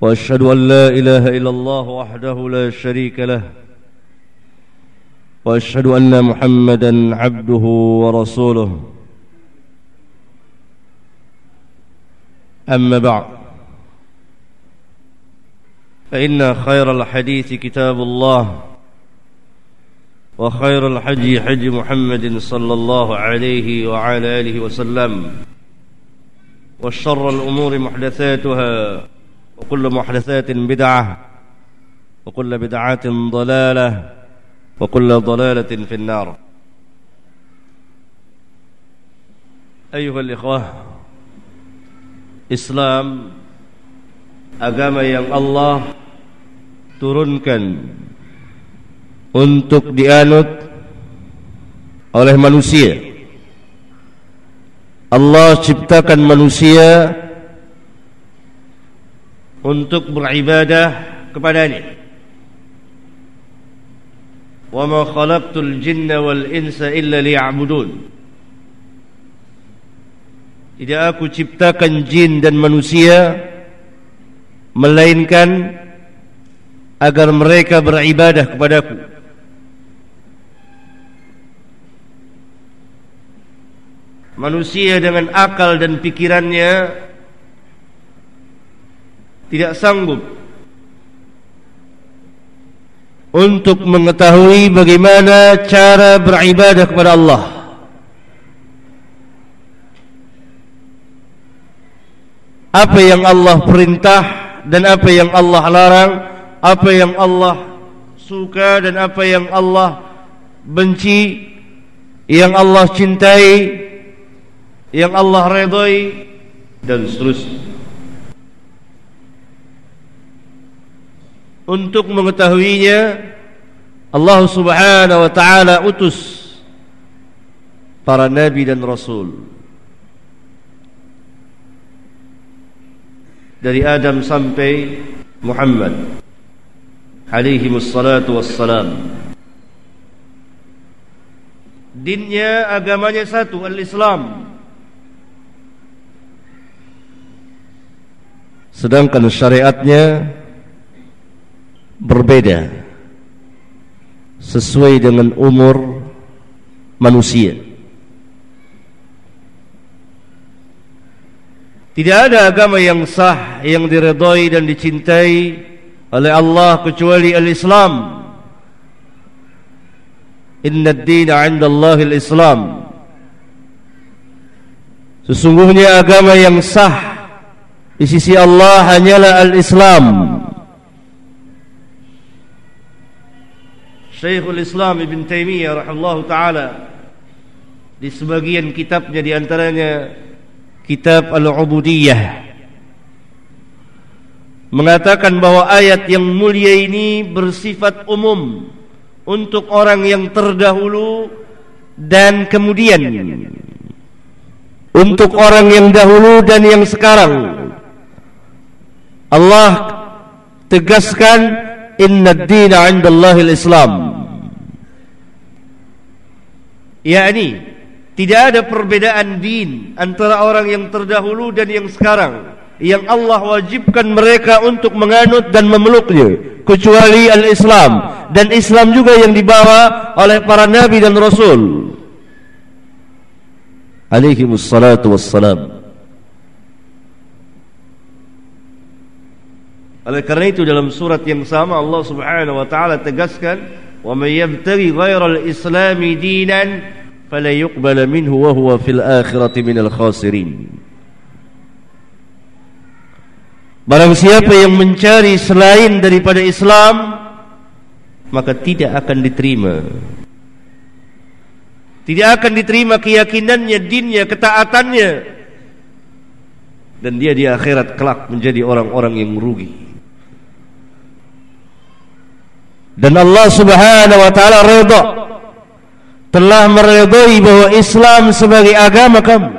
وأشهد أن لا إله إلا الله وحده لا شريك له وأشهد أن محمدا عبده ورسوله. أما بعد فإن خير الحديث كتاب الله وخير الحج حج محمد صلى الله عليه وعلى آله وسلم وشر الأمور محدثاتها. وكل محدثات بدعة وكل بدعات ضلالة وكل ضلالة في النار أيها الإخوة Islam agama yang Allah turunkan untuk dianut oleh manusia Allah ciptakan manusia untuk beribadah kepadanya. Wa ma khalaqtul jinna wal insa illa liya'budun. Tidak aku ciptakan jin dan manusia melainkan agar mereka beribadah kepadaku. Manusia dengan akal dan pikirannya tidak sanggup untuk mengetahui bagaimana cara beribadah kepada Allah. Apa yang Allah perintah dan apa yang Allah larang, apa yang Allah suka dan apa yang Allah benci, yang Allah cintai, yang Allah redai dan seterusnya. Untuk mengetahuinya Allah Subhanahu wa taala utus para nabi dan rasul. Dari Adam sampai Muhammad alaihi wassalatu wassalam. Dinnya agamanya satu al-Islam. Sedangkan syariatnya berbeda sesuai dengan umur manusia. Tidak ada agama yang sah yang diredai dan dicintai oleh Allah kecuali al-Islam. Inna ad-dina 'inda Allah al-Islam. Sesungguhnya agama yang sah di sisi Allah hanyalah al-Islam. Syekhul Islam Ibn Taymiyah rahimahullah taala di sebagian kitabnya di antaranya kitab Al-Ubudiyah mengatakan bahwa ayat yang mulia ini bersifat umum untuk orang yang terdahulu dan kemudian untuk orang yang dahulu dan yang sekarang. Allah tegaskan inna ad-dina 'inda Allah al-Islam. Yani tidak ada perbedaan din antara orang yang terdahulu dan yang sekarang yang Allah wajibkan mereka untuk menganut dan memeluknya kecuali al-Islam dan Islam juga yang dibawa oleh para nabi dan rasul alaihi wassalatu wassalam Oleh kerana itu dalam surat yang sama Allah Subhanahu wa taala tegaskan wa may yabtaghi ghayra al-islam dinan fala yuqbal minhu wa huwa fil akhirati minal khasirin. Barang siapa yang mencari selain daripada Islam maka tidak akan diterima. Tidak akan diterima keyakinannya, dinnya, ketaatannya dan dia di akhirat kelak menjadi orang-orang yang merugi. Dan Allah Subhanahu wa taala redha telah meredai bahwa Islam sebagai agama kamu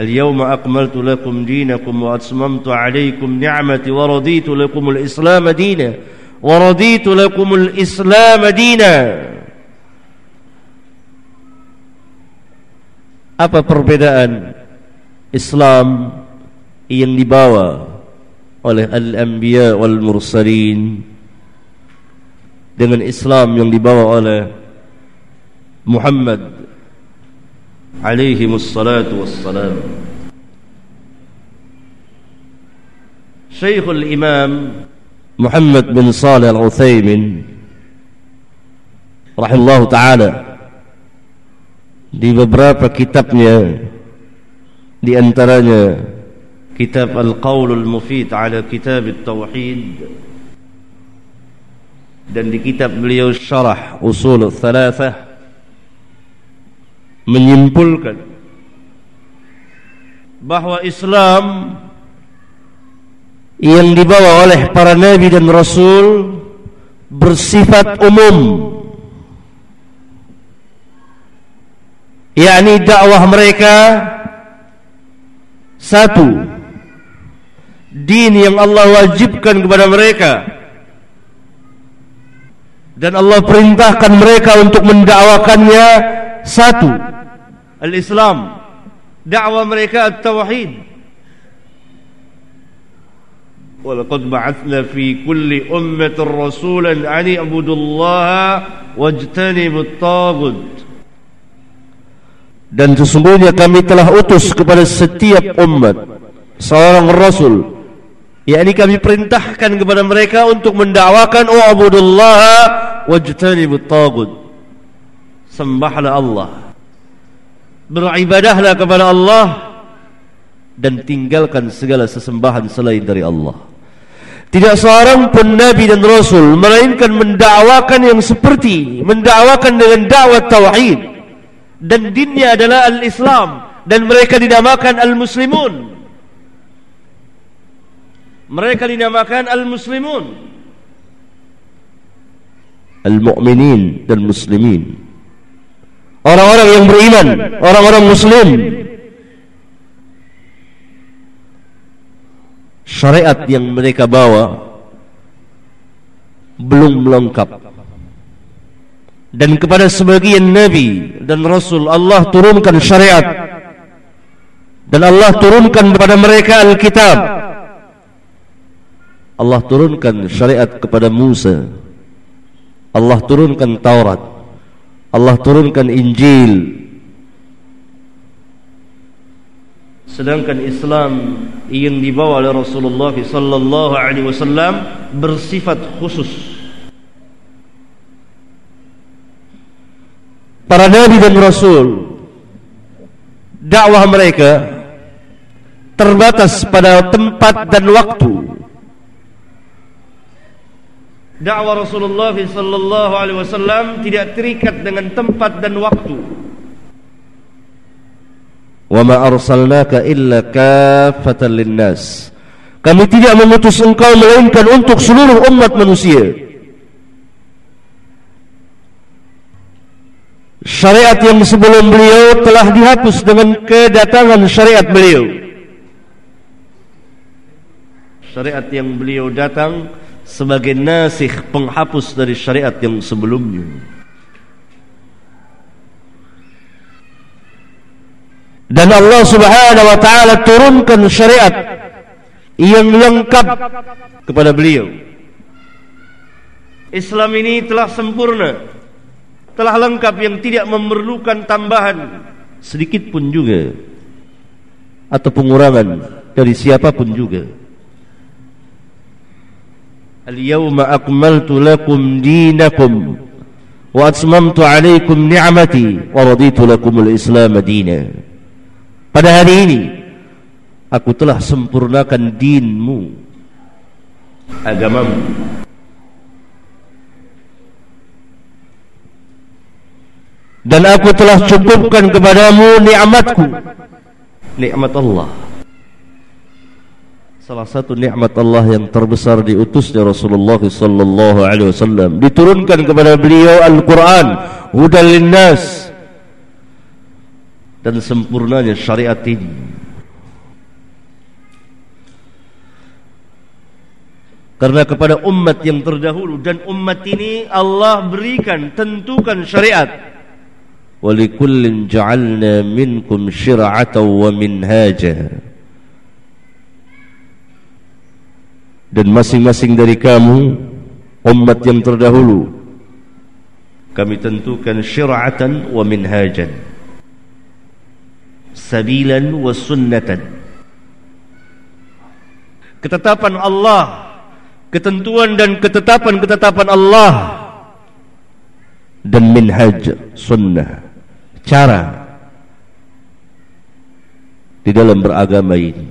اليوم أكملت لكم دينكم وأتممت عليكم نعمتي ورضيت لكم الإسلام دينا ورضيت لكم الإسلام دينا Apa perbedaan Islam yang dibawa oleh al-anbiya wal mursalin dengan Islam yang dibawa oleh Muhammad alaihi wassalatu wassalam. Syekhul Imam Muhammad bin Salih Al-Uthaymin rahimahullah taala di beberapa kitabnya di antaranya kitab Al-Qawl Al-Mufid ala Kitab Al-Tauhid dan di kitab beliau Syarah Usul Al-Thalathah menyimpulkan bahawa Islam yang dibawa oleh para nabi dan rasul bersifat umum. Yakni dakwah mereka satu din yang Allah wajibkan kepada mereka dan Allah perintahkan mereka untuk mendakwakannya satu al-Islam dakwah mereka at-tauhid ولقد بعثنا في كل أمة رسولا أن اعبدوا الله واجتنبوا الطاغوت dan sesungguhnya kami telah utus kepada setiap umat seorang rasul yakni kami perintahkan kepada mereka untuk mendakwakan wa'budullah wajtanibut tagut sembahlah Allah beribadahlah kepada Allah dan tinggalkan segala sesembahan selain dari Allah tidak seorang pun nabi dan rasul melainkan mendakwakan yang seperti mendakwakan dengan dakwah tauhid dan dinnya adalah al-Islam dan mereka dinamakan al-Muslimun. Mereka dinamakan al-Muslimun. Al-Mu'minin dan Muslimin. Orang-orang yang beriman, orang-orang Muslim. Syariat yang mereka bawa belum lengkap dan kepada sebagian nabi dan rasul Allah turunkan syariat dan Allah turunkan kepada mereka Alkitab Allah turunkan syariat kepada Musa Allah turunkan Taurat. Allah turunkan Injil. Sedangkan Islam yang dibawa oleh Rasulullah sallallahu alaihi wasallam bersifat khusus. Para nabi dan rasul dakwah mereka terbatas pada tempat dan waktu dakwah Rasulullah sallallahu alaihi wasallam tidak terikat dengan tempat dan waktu. Wa ma arsalnaka illa kaffatan linnas. Kami tidak mengutus engkau melainkan untuk seluruh umat manusia. Syariat yang sebelum beliau telah dihapus dengan kedatangan syariat beliau. Syariat yang beliau datang sebagai nasikh penghapus dari syariat yang sebelumnya dan Allah subhanahu wa ta'ala turunkan syariat yang lengkap kepada beliau Islam ini telah sempurna telah lengkap yang tidak memerlukan tambahan sedikit pun juga atau pengurangan dari siapapun juga. Lakum dinakum wa atmamtu alaikum ni'mati wa raditu lakum al-islam dina. Pada hari ini aku telah sempurnakan dinmu agamamu dan aku telah cukupkan kepadamu nikmatku nikmat Allah salah satu nikmat Allah yang terbesar diutusnya Rasulullah sallallahu alaihi wasallam. Diturunkan kepada beliau Al-Qur'an hudal linnas dan sempurnanya syariat ini. Karena kepada umat yang terdahulu dan umat ini Allah berikan tentukan syariat. Walikullin ja'alna minkum syir'atan wa minhaja dan masing-masing dari kamu umat yang terdahulu kami tentukan syir'atan wa minhajan sabilan wa sunnatan. Ketetapan Allah ketentuan dan ketetapan-ketetapan Allah dan minhaj sunnah cara di dalam beragama ini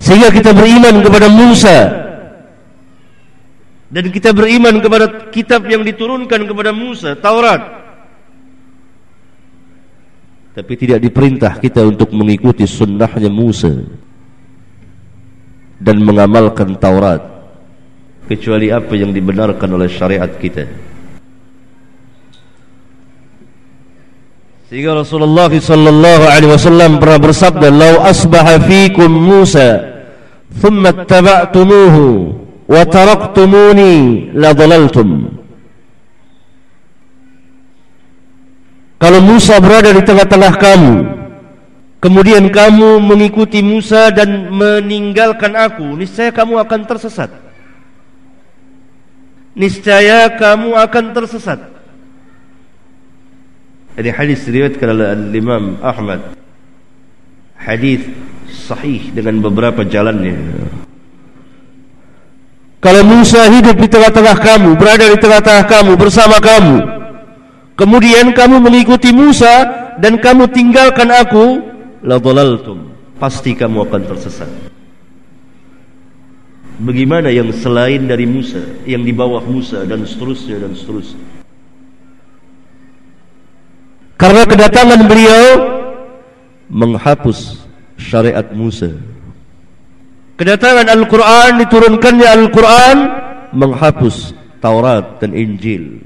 Sehingga kita beriman kepada Musa dan kita beriman kepada kitab yang diturunkan kepada Musa, Taurat. Tapi tidak diperintah kita untuk mengikuti sunnahnya Musa dan mengamalkan Taurat kecuali apa yang dibenarkan oleh syariat kita. Sehingga Rasulullah sallallahu alaihi wasallam pernah bersabda, "Lau asbaha fiikum Musa, thumma ittaba'tumuhu wa taraktumuni ladhalaltum." Kalau Musa berada di tengah-tengah kamu, kemudian kamu mengikuti Musa dan meninggalkan aku, niscaya kamu akan tersesat. Niscaya kamu akan tersesat. Ini hadis diriwayatkan oleh Imam Ahmad Hadis sahih dengan beberapa jalannya. Kalau Musa hidup di tengah-tengah kamu, berada di tengah-tengah kamu, bersama kamu, kemudian kamu mengikuti Musa dan kamu tinggalkan aku, la dhalaltum, pasti kamu akan tersesat. Bagaimana yang selain dari Musa, yang di bawah Musa dan seterusnya dan seterusnya. Karena kedatangan beliau menghapus syariat Musa. Kedatangan Al-Quran diturunkannya Al-Quran menghapus Taurat dan Injil.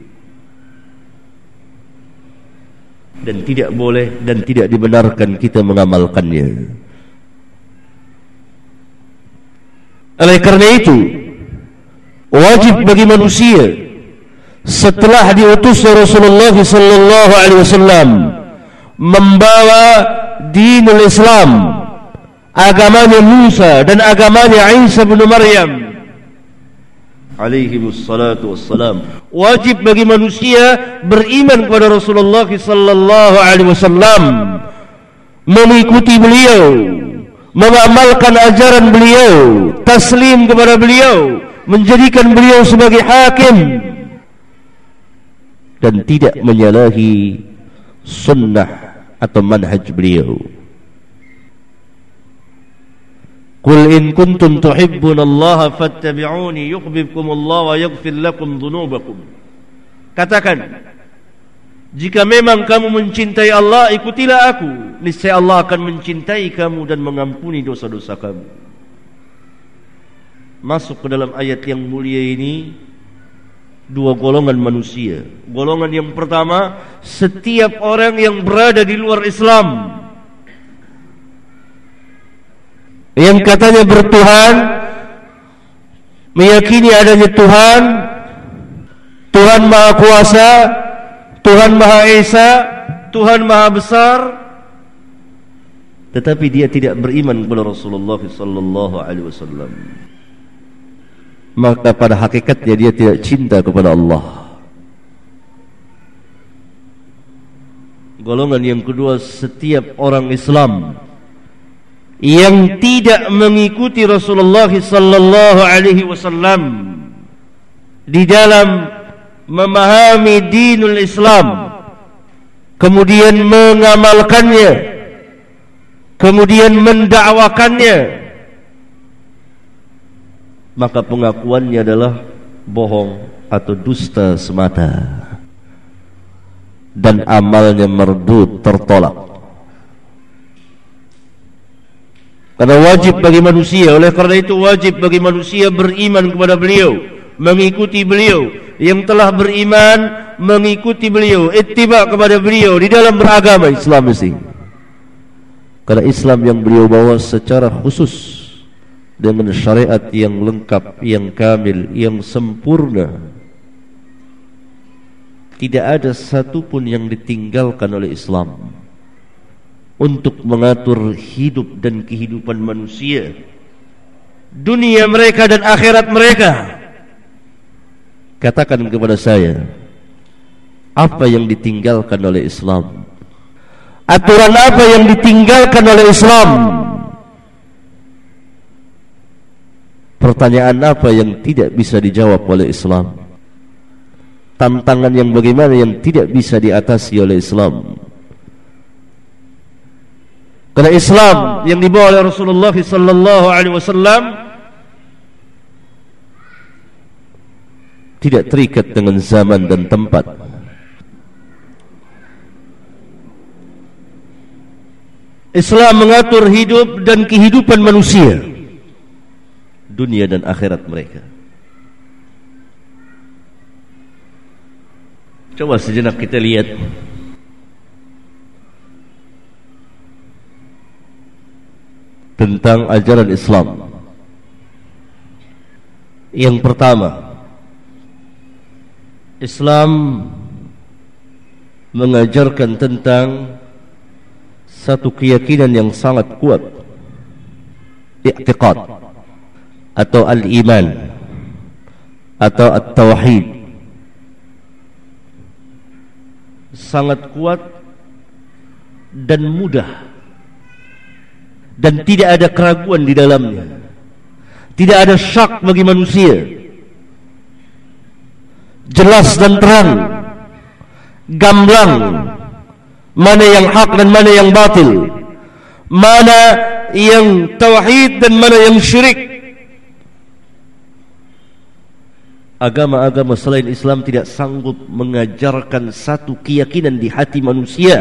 Dan tidak boleh dan tidak dibenarkan kita mengamalkannya. Oleh kerana itu, wajib bagi manusia setelah diutus Rasulullah sallallahu alaihi wasallam membawa dinul Islam agamanya Musa dan agamanya Isa bin Maryam alaihi wassalatu wassalam. Wajib bagi manusia beriman kepada Rasulullah sallallahu alaihi wasallam mengikuti beliau mengamalkan ajaran beliau taslim kepada beliau menjadikan beliau sebagai hakim dan tidak menyalahi sunnah atau manhaj beliau Qul in kuntum tuhibbun Allah fattabi'uni yuhibbukum Allah wa yaghfir lakum dhunubakum. Katakan jika memang kamu mencintai Allah ikutilah aku niscaya Allah akan mencintai kamu dan mengampuni dosa-dosa kamu. Masuk ke dalam ayat yang mulia ini dua golongan manusia. Golongan yang pertama setiap orang yang berada di luar Islam yang katanya bertuhan meyakini adanya Tuhan Tuhan Maha Kuasa Tuhan Maha Esa Tuhan Maha Besar tetapi dia tidak beriman kepada Rasulullah sallallahu alaihi wasallam maka pada hakikatnya dia tidak cinta kepada Allah. Golongan yang kedua setiap orang Islam yang tidak mengikuti Rasulullah sallallahu alaihi wasallam di dalam memahami dinul Islam kemudian mengamalkannya kemudian mendakwakannya maka pengakuannya adalah bohong atau dusta semata. Dan amalnya merdut tertolak. Karena wajib bagi manusia Oleh karena itu wajib bagi manusia beriman kepada beliau Mengikuti beliau. Yang telah beriman Mengikuti beliau Ittiba kepada beliau Di dalam beragama Islam mesti Karena Islam yang beliau bawa secara khusus Dengan syariat yang lengkap Yang kamil Yang sempurna. Tidak ada satu pun yang ditinggalkan oleh Islam untuk mengatur hidup dan kehidupan manusia dunia mereka dan akhirat mereka. Katakan kepada saya apa yang ditinggalkan oleh Islam? Aturan apa yang ditinggalkan oleh Islam pertanyaan apa yang tidak bisa dijawab oleh Islam? Tantangan yang bagaimana yang tidak bisa diatasi oleh Islam? Karena Islam yang dibawa oleh Rasulullah sallallahu alaihi wasallam tidak terikat dengan zaman dan tempat. Islam mengatur hidup dan kehidupan manusia dunia dan akhirat mereka. Coba sejenak kita lihat tentang ajaran Islam. Yang pertama, Islam mengajarkan tentang satu keyakinan yang sangat kuat, i'tiqad atau al-iman atau at-tauhid. Sangat kuat dan mudah dan tidak ada keraguan di dalamnya. Tidak ada syak bagi manusia. Jelas dan terang. Gamblang. Mana yang hak dan mana yang batil. Mana yang tauhid dan mana yang syirik. Agama-agama selain Islam tidak sanggup mengajarkan satu keyakinan di hati manusia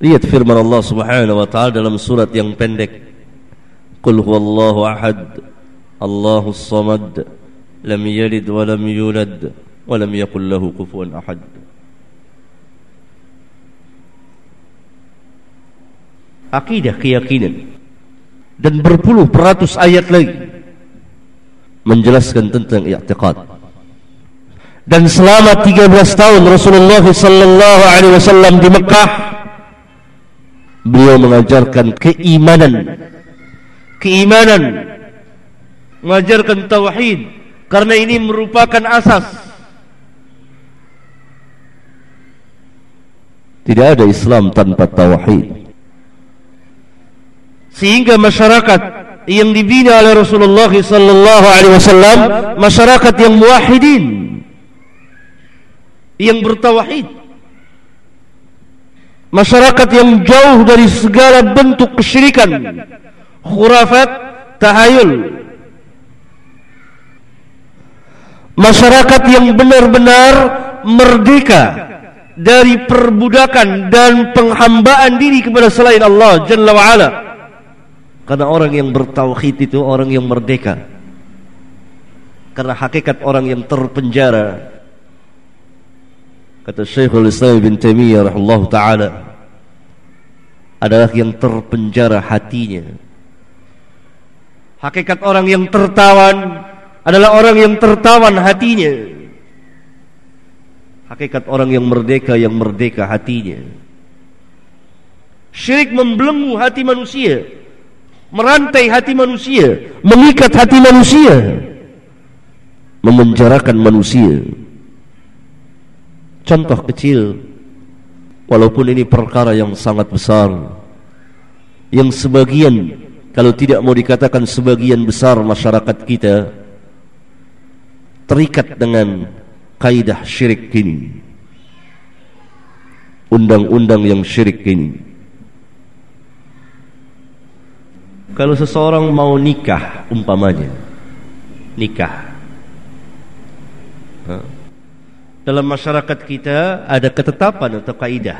Lihat firman Allah Subhanahu wa taala dalam surat yang pendek. Qul huwallahu ahad. Allahus samad. Lam yalid wa lam yulad wa lam yakul lahu kufuwan ahad. Akidah keyakinan dan berpuluh peratus ayat lagi menjelaskan tentang i'tiqad. Dan selama 13 tahun Rasulullah sallallahu alaihi wasallam di Mekah beliau mengajarkan keimanan. Keimanan. Mengajarkan tauhid. Karena ini merupakan asas. Tidak ada Islam tanpa tauhid sehingga masyarakat yang dibina oleh Rasulullah sallallahu alaihi wasallam masyarakat yang muwahhidin yang bertauhid masyarakat yang jauh dari segala bentuk kesyirikan khurafat tahayul masyarakat yang benar-benar merdeka dari perbudakan dan penghambaan diri kepada selain Allah Jalla wa'ala karena orang yang bertauhid itu orang yang merdeka karena hakikat orang yang terpenjara kata Syekhul Islam bin Taimiyah rahimahullah taala adalah yang terpenjara hatinya. Hakikat orang yang tertawan adalah orang yang tertawan hatinya. Hakikat orang yang merdeka yang merdeka hatinya. Syirik membelenggu hati manusia, merantai hati manusia, mengikat hati manusia, memenjarakan manusia. Contoh kecil Walaupun ini perkara yang sangat besar Yang sebagian Kalau tidak mau dikatakan sebagian besar masyarakat kita Terikat dengan Kaidah syirik ini Undang-undang yang syirik ini Kalau seseorang mau nikah Umpamanya Nikah dalam masyarakat kita ada ketetapan atau kaidah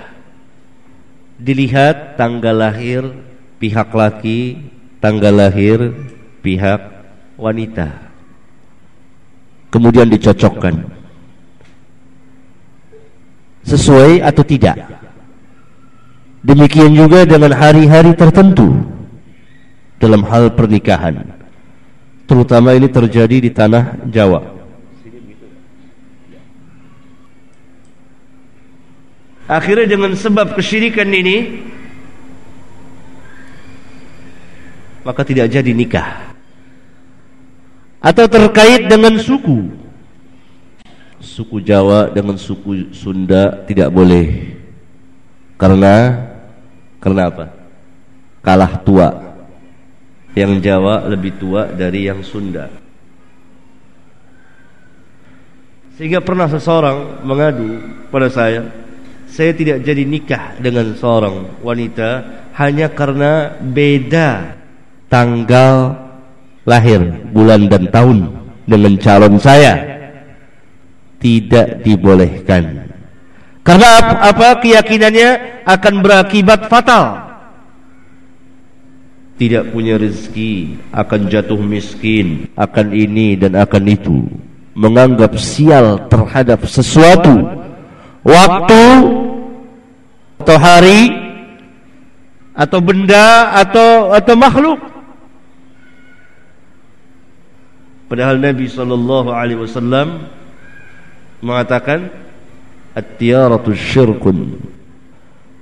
dilihat tanggal lahir pihak laki, tanggal lahir pihak wanita. Kemudian dicocokkan. Sesuai atau tidak? Demikian juga dengan hari-hari tertentu dalam hal pernikahan. Terutama ini terjadi di tanah Jawa. Akhirnya dengan sebab kesyirikan ini maka tidak jadi nikah. Atau terkait dengan suku. Suku Jawa dengan suku Sunda tidak boleh. Karena karena apa? Kalah tua. Yang Jawa lebih tua dari yang Sunda. Sehingga pernah seseorang mengadu pada saya, saya tidak jadi nikah dengan seorang wanita hanya karena beda tanggal lahir, bulan dan tahun dengan calon saya. Tidak dibolehkan. Karena apa, apa keyakinannya akan berakibat fatal. Tidak punya rezeki, akan jatuh miskin, akan ini dan akan itu. Menganggap sial terhadap sesuatu. Waktu atau hari atau benda atau atau makhluk. Padahal Nabi sallallahu alaihi wasallam mengatakan at-tiyaratu syirkun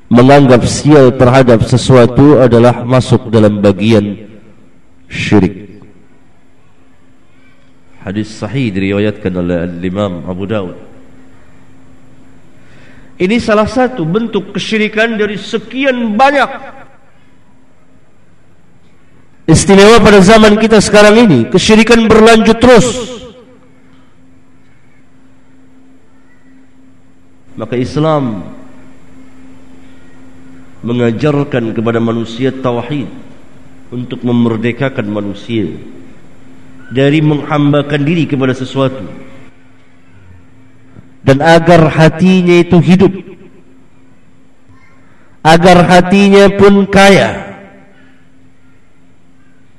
menganggap sial terhadap sesuatu adalah masuk dalam bagian syirik. Hadis sahih diriwayatkan oleh Imam Abu Dawud. Ini salah satu bentuk kesyirikan dari sekian banyak Istimewa pada zaman kita sekarang ini Kesyirikan berlanjut terus. Maka Islam Mengajarkan kepada manusia Tawahid Untuk memerdekakan manusia. Dari menghambakan diri kepada sesuatu. Dan agar hatinya itu hidup. Agar hatinya pun kaya.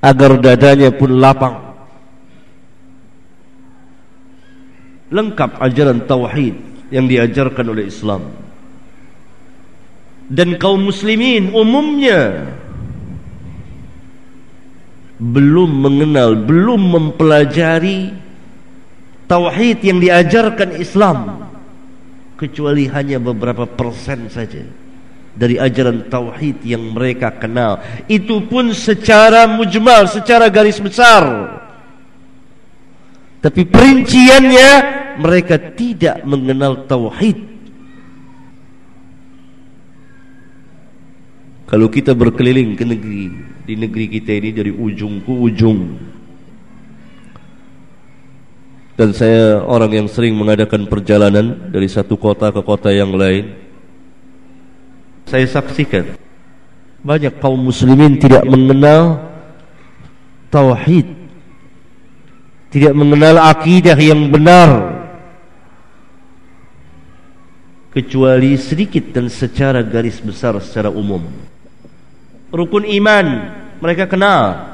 Agar dadanya pun lapang. Lengkap ajaran tauhid yang diajarkan oleh Islam dan kaum muslimin umumnya belum mengenal belum mempelajari tauhid yang diajarkan Islam kecuali hanya beberapa persen saja dari ajaran tauhid yang mereka kenal. Itu pun secara mujmal secara garis besar. Tapi perinciannya mereka tidak mengenal tauhid kalau kita berkeliling ke negeri di negeri kita ini dari ujung ke ujung. Dan saya orang yang sering mengadakan perjalanan dari satu kota ke kota yang lain saya saksikan banyak kaum muslimin tidak mengenal tauhid tidak mengenal akidah yang benar kecuali sedikit dan secara garis besar secara umum rukun iman mereka kenal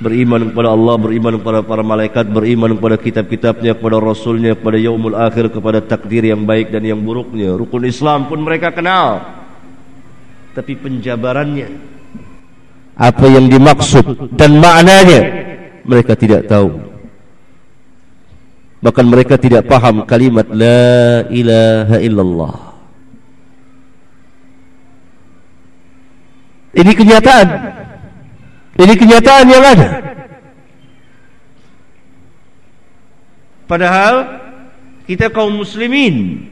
beriman kepada Allah, beriman kepada para malaikat, beriman kepada kitab-kitabnya, kepada rasulnya, kepada yaumul akhir, kepada takdir yang baik dan yang buruknya. Rukun Islam pun mereka kenal. Tapi penjabarannya apa yang dimaksud dan maknanya mereka tidak tahu. Bahkan mereka tidak paham kalimat la ilaha illallah. Ini kenyataan ini kenyataan yang ada. Padahal kita kaum muslimin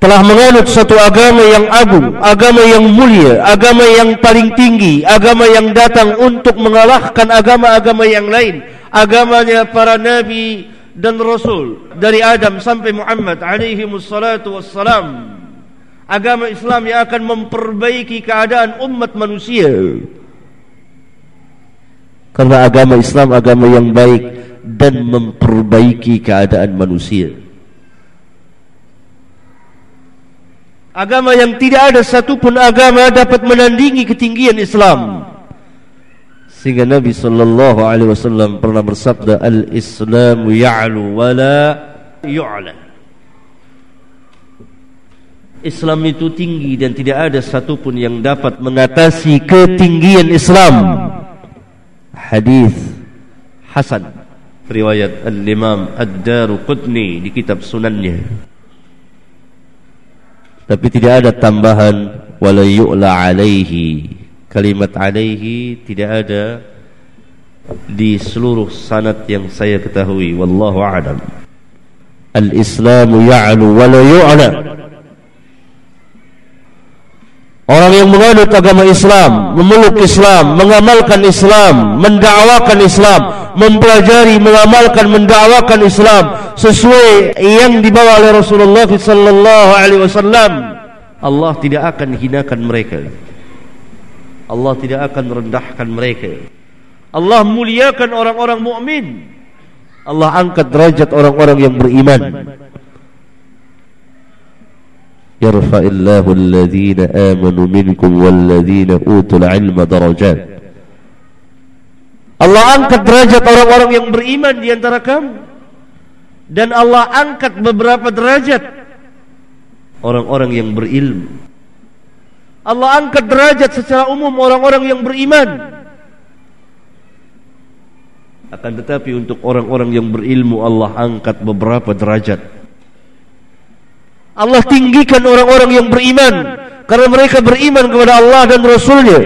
telah menganut satu agama yang agung, agama yang mulia, agama yang paling tinggi, agama yang datang untuk mengalahkan agama-agama yang lain, agamanya para nabi dan rasul dari Adam sampai Muhammad alaihi wassalatu wassalam. Agama Islam yang akan memperbaiki keadaan umat manusia karena agama Islam agama yang baik dan memperbaiki keadaan manusia agama yang tidak ada satupun agama dapat menandingi ketinggian Islam. Sehingga Nabi sallallahu alaihi wasallam pernah bersabda al-Islamu ya'lu wa la yu'la. Islam itu tinggi dan tidak ada satupun yang dapat mengatasi ketinggian Islam. Hadis Hasan. Riwayat Al-Imam Ad-Daruqutni di kitab sunannya. Tapi tidak ada tambahan wala yu'la alaihi. Kalimat alaihi tidak ada di seluruh sanad yang saya ketahui. Wallahu a'lam. Al-islamu ya'lu wa la yu'la orang yang menganut agama Islam memeluk Islam mengamalkan Islam mendakwakan Islam mempelajari mengamalkan mendakwakan Islam sesuai yang dibawa oleh Rasulullah sallallahu alaihi wasallam Allah tidak akan hinakan mereka Allah tidak akan merendahkan mereka. Allah muliakan orang-orang mukmin. Allah angkat derajat orang-orang yang beriman. Yarfa'illahu alladhina amanu minkum walladhina utul ilma darajat. Allah angkat derajat orang-orang yang beriman di antara kamu. Dan Allah angkat beberapa derajat orang-orang yang berilmu. Allah angkat derajat secara umum orang-orang yang beriman. Akan tetapi untuk orang-orang yang berilmu Allah angkat beberapa derajat. Allah tinggikan orang-orang yang beriman karena mereka beriman kepada Allah dan Rasulnya.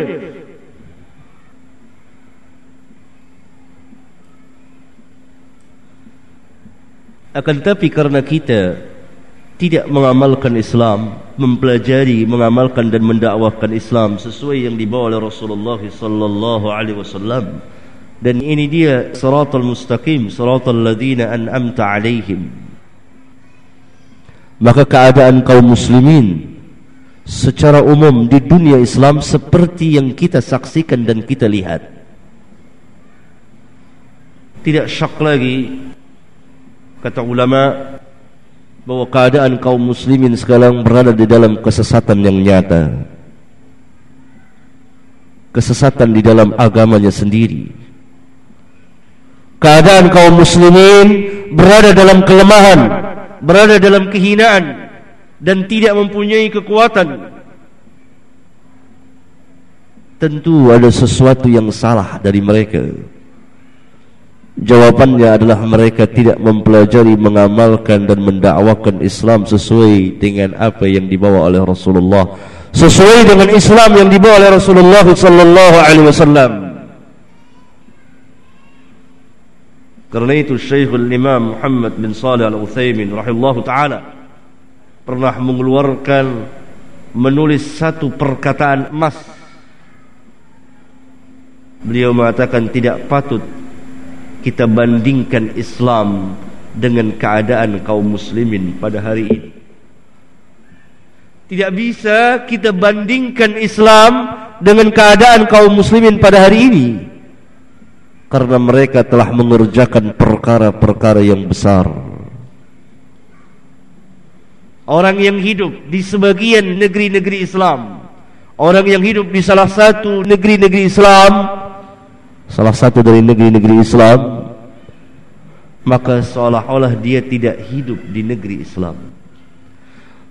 Akan tetapi karena kita tidak mengamalkan Islam, mempelajari, mengamalkan dan mendakwahkan Islam sesuai yang dibawa oleh Rasulullah sallallahu alaihi wasallam. Dan ini dia siratal mustaqim, siratal ladzina an'amta alaihim. Maka keadaan kaum muslimin secara umum di dunia Islam seperti yang kita saksikan dan kita lihat. Tidak syak lagi kata ulama bahwa keadaan kaum muslimin sekarang berada di dalam kesesatan yang nyata. Kesesatan di dalam agamanya sendiri. Keadaan kaum muslimin berada dalam kelemahan berada dalam kehinaan dan tidak mempunyai kekuatan tentu ada sesuatu yang salah dari mereka Jawabannya adalah mereka tidak mempelajari, mengamalkan dan mendakwakan Islam sesuai dengan apa yang dibawa oleh Rasulullah. Sesuai dengan Islam yang dibawa oleh Rasulullah sallallahu alaihi wasallam. Karena itu Syekhul Imam Muhammad bin Salih Al-Utsaimin rahimahullahu taala pernah mengeluarkan menulis satu perkataan emas. Beliau mengatakan tidak patut kita bandingkan Islam dengan keadaan kaum muslimin pada hari ini. Tidak bisa kita bandingkan Islam dengan keadaan kaum muslimin pada hari ini. Karena mereka telah mengerjakan perkara-perkara yang besar. Orang yang hidup di sebagian negeri-negeri Islam. Orang yang hidup di salah satu negeri-negeri Islam salah satu dari negeri-negeri Islam maka seolah-olah dia tidak hidup di negeri Islam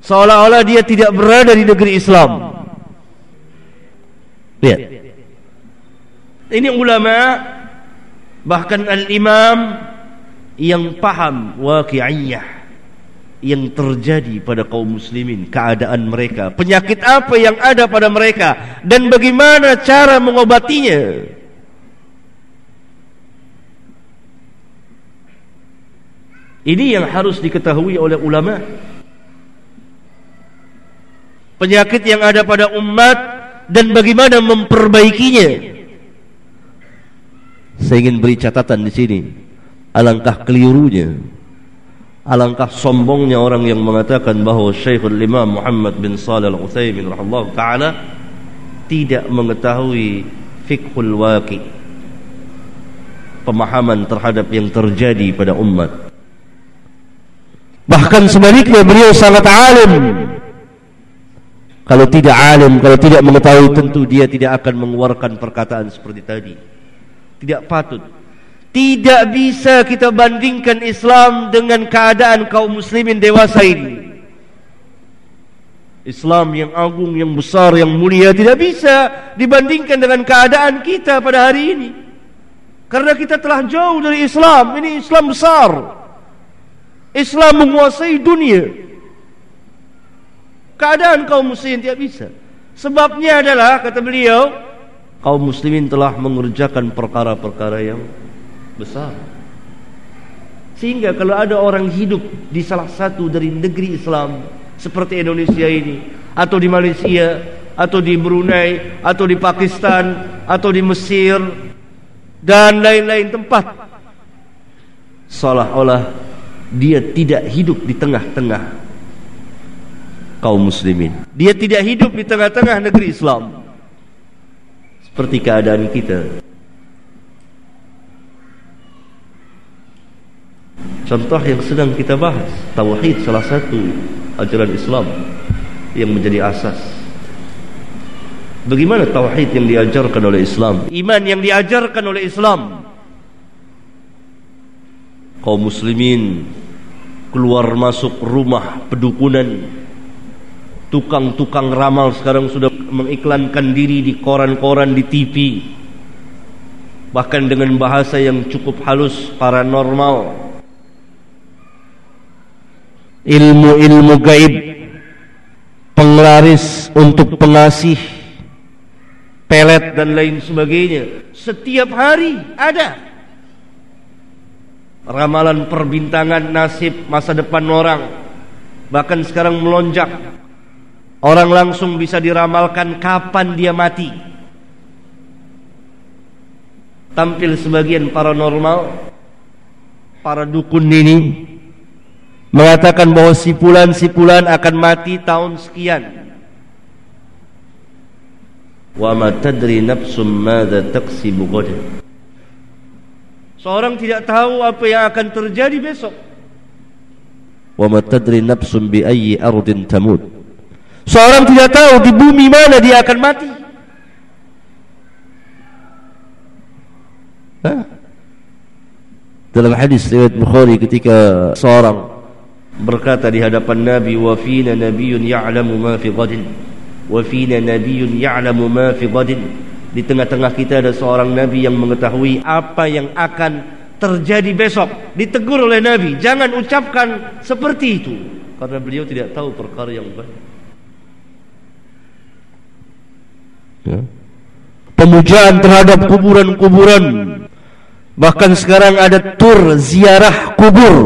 seolah-olah dia tidak berada di negeri Islam lihat ini ulama bahkan al-imam yang paham waqi'iyah yang terjadi pada kaum muslimin keadaan mereka penyakit apa yang ada pada mereka dan bagaimana cara mengobatinya Ini yang harus diketahui oleh ulama. Penyakit yang ada pada umat dan bagaimana memperbaikinya. Saya ingin beri catatan di sini. Alangkah kelirunya. Alangkah sombongnya orang yang mengatakan bahawa Syekhul Imam Muhammad bin Salih Al-Uthaymin rahimahullah ta'ala tidak mengetahui fiqhul waqi pemahaman terhadap yang terjadi pada umat Bahkan sebaliknya beliau sangat alim Kalau tidak alim, kalau tidak mengetahui tentu dia tidak akan mengeluarkan perkataan seperti tadi. Tidak patut. Tidak bisa kita bandingkan Islam dengan keadaan kaum muslimin dewasa ini. Islam yang agung, yang besar, yang mulia tidak bisa dibandingkan dengan keadaan kita pada hari ini. Karena kita telah jauh dari Islam. Ini Islam besar. Islam menguasai dunia. Keadaan kaum muslimin tidak bisa. Sebabnya adalah kata beliau, kaum muslimin telah mengerjakan perkara-perkara yang besar. Sehingga kalau ada orang hidup di salah satu dari negeri Islam seperti Indonesia ini atau di Malaysia atau di Brunei atau di Pakistan atau di Mesir dan lain-lain tempat seolah-olah dia tidak hidup di tengah-tengah kaum muslimin. Dia tidak hidup di tengah-tengah negeri Islam. Seperti keadaan kita. Contoh yang sedang kita bahas, tauhid salah satu ajaran Islam yang menjadi asas. Bagaimana tauhid yang diajarkan oleh Islam? Iman yang diajarkan oleh Islam. Kaum muslimin keluar masuk rumah pedukunan tukang-tukang ramal sekarang sudah mengiklankan diri di koran-koran di TV bahkan dengan bahasa yang cukup halus paranormal. Ilmu-ilmu gaib penglaris untuk pengasih pelet dan lain sebagainya setiap hari ada. Ramalan perbintangan nasib masa depan orang bahkan sekarang melonjak Orang langsung bisa diramalkan kapan dia mati. Tampil sebagian paranormal, para dukun ini mengatakan bahwa sipulan-sipulan akan mati tahun sekian. Wa ma tadri nafsum madza taksibu ghadan. Seorang tidak tahu apa yang akan terjadi besok. Wa ma tadri nafsum bi ayyi ardin tamut. Seorang tidak tahu di bumi mana dia akan mati. Hah? Dalam hadis riwayat Bukhari ketika seorang berkata di hadapan Nabi wa fina nabiyyun ya'lamu ma fi ghadin wa fina nabiyyun ya'lamu ma fi ghadin di tengah-tengah kita ada seorang nabi yang mengetahui apa yang akan terjadi besok. Ditegur oleh nabi jangan ucapkan seperti itu. Karena beliau tidak tahu perkara yang baik ya. pemujaan terhadap kuburan-kuburan. Bahkan sekarang ada tur ziarah kubur.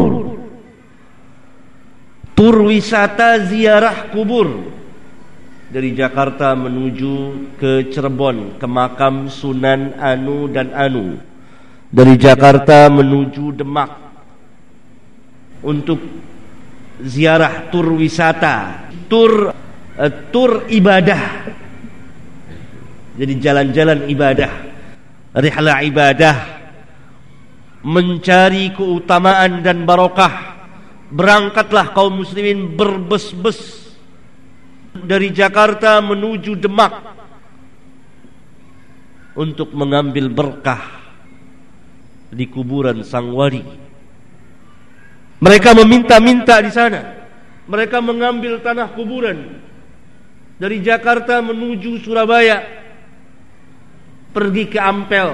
Tur wisata ziarah kubur. Dari Jakarta menuju ke Cirebon ke makam Sunan Anu dan Anu. Dari Jakarta menuju Demak. Untuk ziarah tur wisata. Tur uh, tur ibadah jadi jalan-jalan ibadah rihla ibadah mencari keutamaan dan barokah berangkatlah kaum muslimin berbes-bes dari Jakarta menuju Demak untuk mengambil berkah di kuburan sang wali. Mereka meminta-minta di sana. Mereka mengambil tanah kuburan dari Jakarta menuju Surabaya pergi ke Ampel.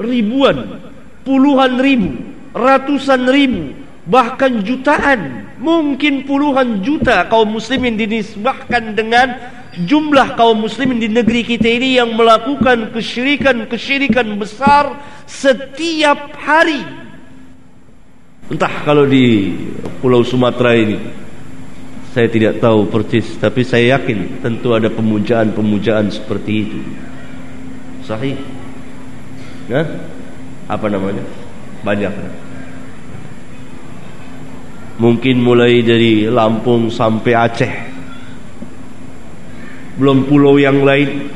Ribuan puluhan ribu ratusan ribu bahkan jutaan mungkin puluhan juta kaum muslimin dinisbahkan dengan jumlah kaum muslimin di negeri kita ini yang melakukan kesyirikan-kesyirikan besar setiap hari. Entah kalau di pulau Sumatera ini saya tidak tahu persis tapi saya yakin tentu ada pemujaan-pemujaan seperti itu sahih. Ya apa namanya? Banyak. Mungkin mulai dari Lampung sampai Aceh. Belum pulau yang lain.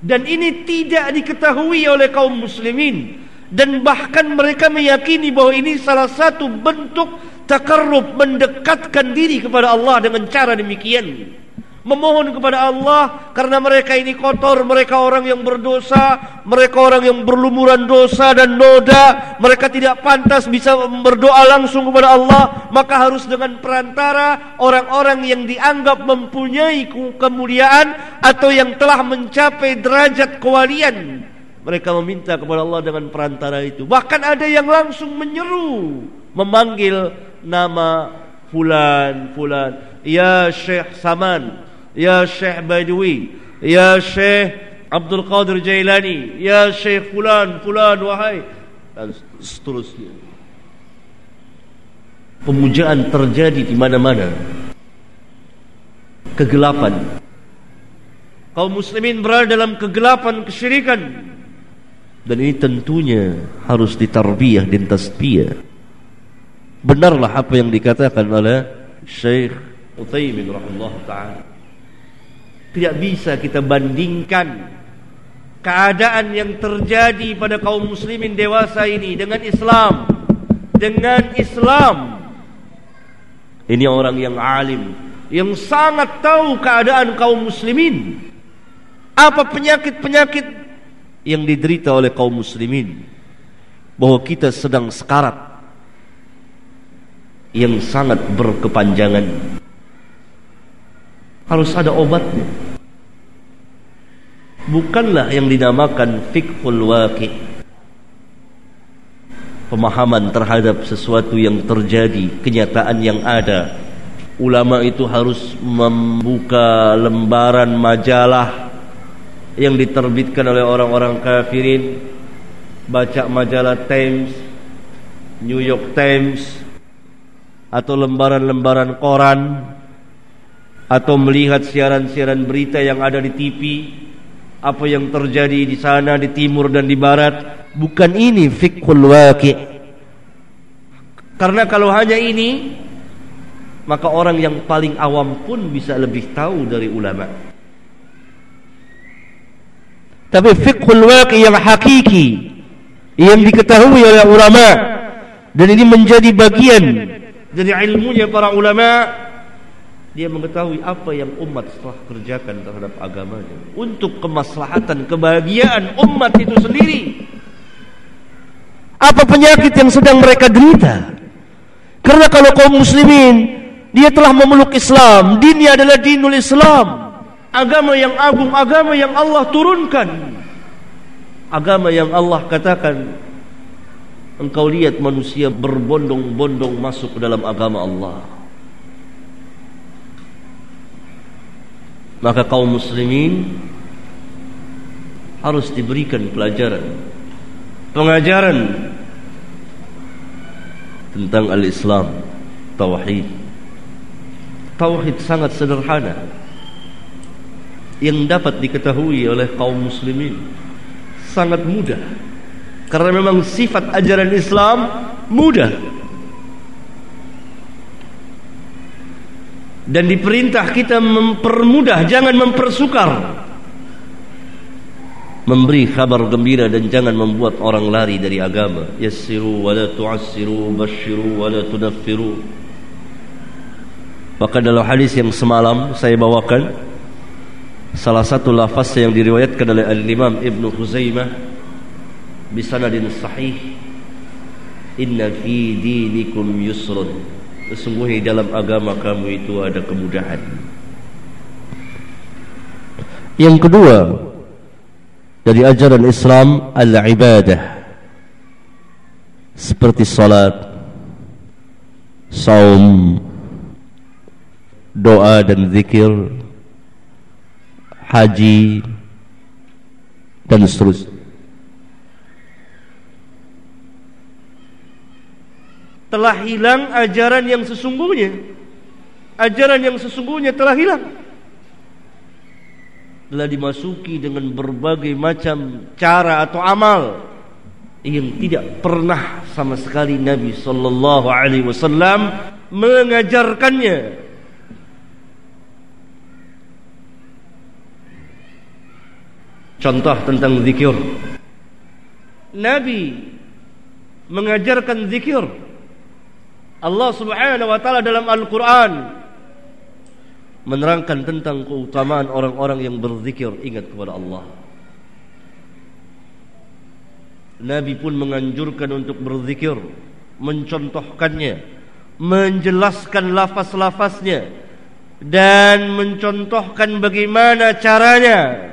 Dan ini tidak diketahui oleh kaum muslimin. Dan bahkan mereka meyakini bahwa ini salah satu bentuk takarrub mendekatkan diri kepada Allah dengan cara demikian memohon kepada Allah karena mereka ini kotor, mereka orang yang berdosa, mereka orang yang berlumuran dosa dan noda, mereka tidak pantas bisa berdoa langsung kepada Allah, maka harus dengan perantara orang-orang yang dianggap mempunyai kemuliaan atau yang telah mencapai derajat kewalian. Mereka meminta kepada Allah dengan perantara itu. Bahkan ada yang langsung menyeru, memanggil nama fulan, fulan, ya Syekh Saman, Ya Syekh Badawi Ya Syekh Abdul Qadir Jailani Ya Syekh Fulan Fulan Wahai. Dan seterusnya. Pemujaan terjadi di mana-mana. Kegelapan. Kaum muslimin berada dalam kegelapan kesyirikan. Dan ini tentunya harus ditarbiyah dan tasbiyah. Benarlah apa yang dikatakan oleh Syekh Uthaymin rahimahullah ta'ala tidak bisa kita bandingkan keadaan yang terjadi pada kaum muslimin dewasa ini dengan Islam. Dengan Islam. Ini orang yang alim. Yang sangat tahu keadaan kaum muslimin. Apa penyakit-penyakit yang diderita oleh kaum muslimin. Bahwa kita sedang sekarat. Yang sangat berkepanjangan harus ada obatnya. Bukanlah yang dinamakan fiqhul waqi. Pemahaman terhadap sesuatu yang terjadi kenyataan yang ada. Ulama itu harus membuka lembaran majalah yang diterbitkan oleh orang-orang kafirin. Baca majalah Times New York Times atau lembaran-lembaran koran atau melihat siaran-siaran berita yang ada di TV apa yang terjadi di sana di timur dan di barat bukan ini fiqhul waqi. Karena kalau hanya ini maka orang yang paling awam pun bisa lebih tahu dari ulama. Tapi fiqhul waqi yang hakiki yang diketahui oleh ulama dan ini menjadi bagian dari ilmunya para ulama dia mengetahui apa yang umat telah kerjakan terhadap agamanya. Untuk kemaslahatan kebahagiaan umat itu sendiri. Apa penyakit yang sedang mereka derita? Karena kalau kaum muslimin dia telah memeluk Islam dinnya adalah dinul Islam. Agama yang agung agama yang Allah turunkan. Agama yang Allah katakan engkau lihat manusia berbondong-bondong masuk ke dalam agama Allah maka kaum muslimin harus diberikan pelajaran. Pengajaran tentang al-Islam tauhid. Tauhid sangat sederhana yang dapat diketahui oleh kaum muslimin. Sangat mudah. Karena memang sifat ajaran Islam mudah dan diperintah kita mempermudah jangan mempersukar. Memberi kabar gembira dan jangan membuat orang lari dari agama. Yassiru wa la tu'assiru basyiru wa la tunaffiru. Maka dalam hadis yang semalam saya bawakan salah satu lafaz yang diriwayatkan oleh al-Imam Ibn Khuzaimah bisanadin sahih. Inna fi dinikum yusrun Sesungguhnya dalam agama kamu itu ada kemudahan. Yang kedua Dari ajaran Islam Al-ibadah. Seperti salat Saum Doa dan zikir Haji Dan seterusnya telah hilang ajaran yang sesungguhnya. Ajaran yang sesungguhnya telah hilang. Telah dimasuki dengan berbagai macam cara atau amal yang tidak pernah sama sekali Nabi sallallahu alaihi wasallam mengajarkannya. Contoh tentang zikir. Nabi mengajarkan zikir Allah Subhanahu wa taala dalam Al-Qur'an menerangkan tentang keutamaan orang-orang yang berzikir ingat kepada Allah. Nabi pun menganjurkan untuk berzikir, mencontohkannya, menjelaskan lafaz-lafaznya dan mencontohkan bagaimana caranya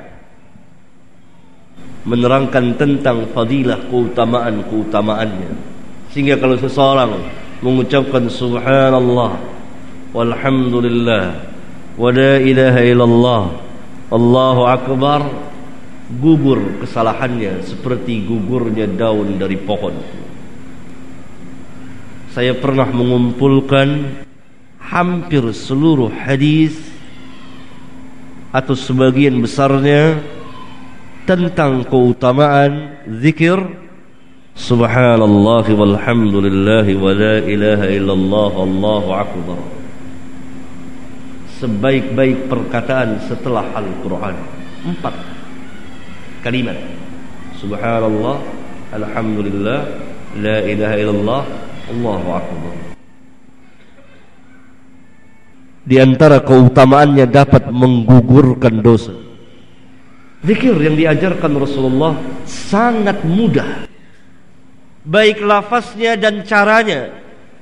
menerangkan tentang fadilah keutamaan-keutamaannya sehingga kalau seseorang mengucapkan subhanallah walhamdulillah wa la ilaha illallah Allahu akbar gugur kesalahannya seperti gugurnya daun dari pohon. Saya pernah mengumpulkan hampir seluruh hadis atau sebagian besarnya tentang keutamaan zikir subhanallah walhamdulillah wa la ilaha illallah allahu akbar. Sebaik-baik perkataan setelah Al-Quran. Empat kalimat. Subhanallah alhamdulillah la ilaha illallah allahu akbar. Di antara keutamaannya dapat menggugurkan dosa. Zikir yang diajarkan Rasulullah sangat mudah. Baik lafaznya dan caranya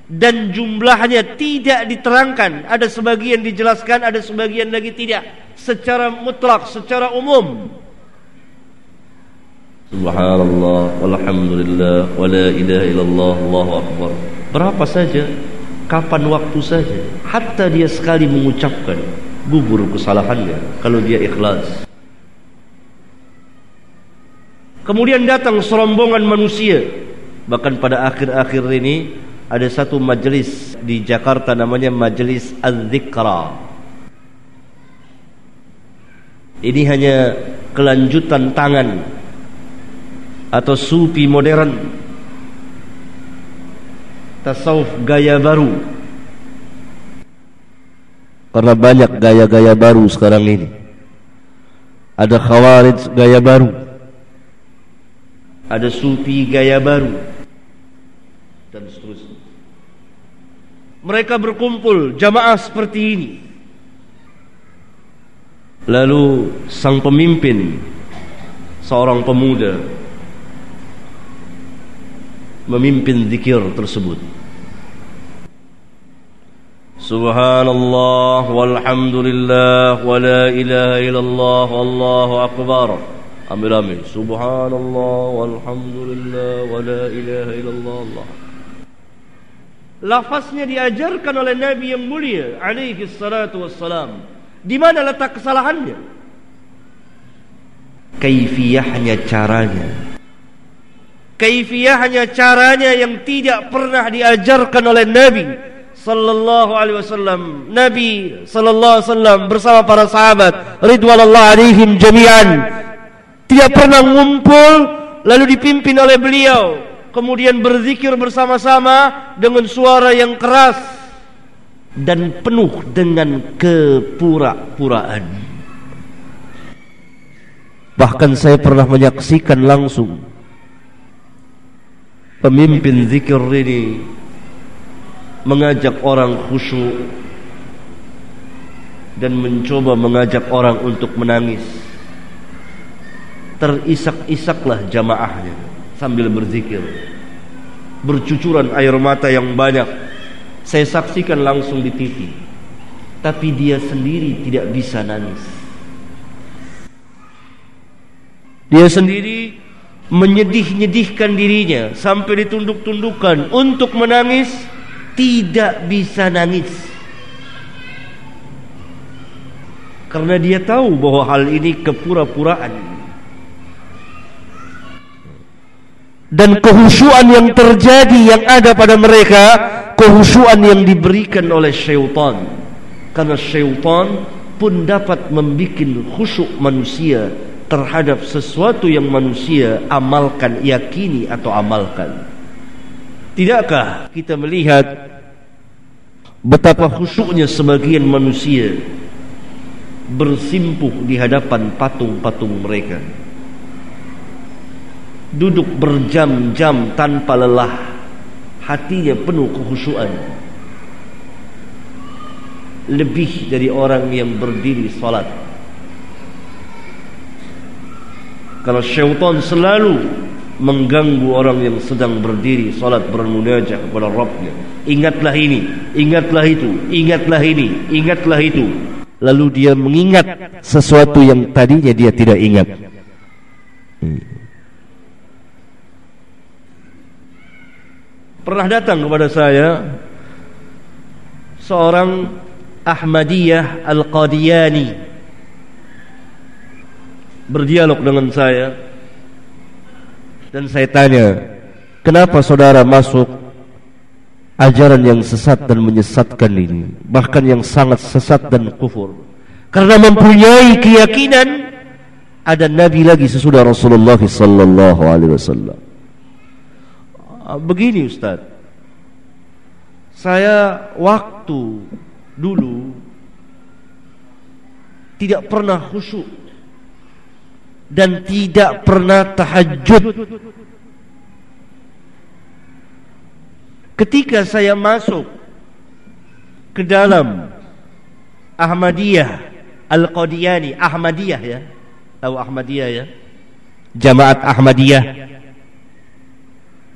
dan jumlahnya tidak diterangkan. Ada sebagian dijelaskan, ada sebagian lagi tidak. Secara mutlak, secara umum. Subhanallah, walhamdulillah, wa la ilaha illallah, Allahu Akbar. Berapa saja, kapan waktu saja. Hatta dia sekali mengucapkan gugur kesalahannya kalau dia ikhlas. Kemudian datang serombongan manusia. Bahkan pada akhir-akhir ini ada satu majlis di Jakarta namanya Majlis Az-Zikra. Ini hanya kelanjutan tangan atau sufi modern. Tasawuf gaya baru. Karena banyak gaya-gaya baru sekarang ini. Ada khawarij gaya baru ada sufi gaya baru dan seterusnya. Mereka berkumpul jamaah seperti ini. Lalu sang pemimpin seorang pemuda memimpin zikir tersebut. Subhanallah walhamdulillah wa la ilaha illallah wallahu akbar. Ambil ambil. Subhanallah Walhamdulillah Wa la ilaha illallah. Allah Lafaznya diajarkan oleh Nabi yang mulia Alaihi salatu wassalam. Di mana letak kesalahannya? Kaifiyahnya caranya. Kaifiyahnya caranya yang tidak pernah diajarkan oleh Nabi sallallahu alaihi wasallam. Nabi sallallahu alaihi wasallam bersama para sahabat ridwanullah alaihim jami'an. Tidak pernah ngumpul lalu dipimpin oleh beliau kemudian berzikir bersama-sama dengan suara yang keras dan penuh dengan kepura-puraan. Bahkan saya pernah menyaksikan langsung pemimpin zikir ini mengajak orang khusyuk dan mencoba mengajak orang untuk menangis. Terisak-isaklah jamaahnya sambil berzikir. Bercucuran air mata yang banyak saya saksikan langsung di TV. Tapi dia sendiri tidak bisa nangis. Dia sendiri menyedih-nyedihkan dirinya sampai ditunduk-tundukkan. Untuk menangis tidak bisa nangis. Karena dia tahu bahwa hal ini kepura-puraan dan kehusuan yang terjadi yang ada pada mereka kehusuan yang diberikan oleh syaitan. Karena syaitan pun dapat membuat khusyuk manusia terhadap sesuatu yang manusia amalkan yakini atau amalkan. Tidakkah kita melihat betapa khusyuknya sebagian manusia bersimpuh di hadapan patung-patung mereka duduk berjam-jam tanpa lelah. Hatinya penuh kehusuan. Lebih dari orang yang berdiri salat Kalau syaitan selalu mengganggu orang yang sedang berdiri salat bermunajat kepada Rabbnya. Ingatlah ini ingatlah itu ingatlah ini ingatlah itu. Lalu dia mengingat sesuatu yang tadinya dia tidak ingat. Hmm. Pernah datang kepada saya seorang Ahmadiyah Al-Qadiyani berdialog dengan saya dan saya tanya, kenapa saudara masuk ajaran yang sesat dan menyesatkan ini? Bahkan yang sangat sesat dan kufur. Karena mempunyai keyakinan ada nabi lagi sesudah Rasulullah sallallahu alaihi wasallam. Ah, begini Ustaz. Saya waktu dulu tidak pernah khusyuk dan tidak pernah tahajud. Ketika saya masuk ke dalam Ahmadiyah Al-Qadiyani Ahmadiyah ya. Tahu Ahmadiyah ya? Jamaat Ahmadiyah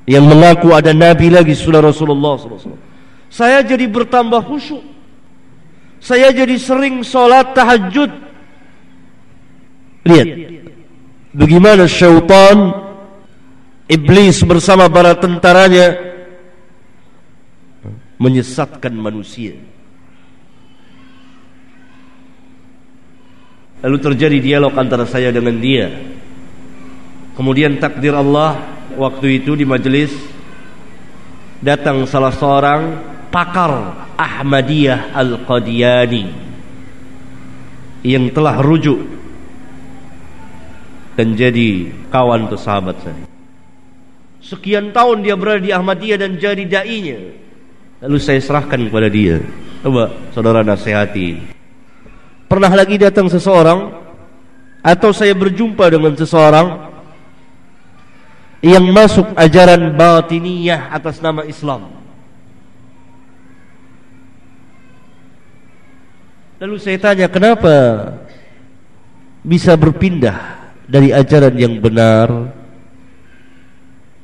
yang mengaku ada Nabi lagi sudah Rasulullah SAW saya jadi bertambah khusyuk. Saya jadi sering solat tahajud. Lihat bagaimana syaitan iblis bersama para tentaranya menyesatkan manusia. Lalu terjadi dialog antara saya dengan dia. Kemudian takdir Allah waktu itu di majelis datang salah seorang pakar Ahmadiyah Al-Qadiani yang telah rujuk dan jadi kawan atau sahabat saya. Sekian tahun dia berada di Ahmadiyah dan jadi dai-nya. Lalu saya serahkan kepada dia. Coba saudara nasihati. Pernah lagi datang seseorang atau saya berjumpa dengan seseorang yang masuk ajaran batiniyah atas nama Islam. Lalu saya tanya kenapa bisa berpindah dari ajaran yang benar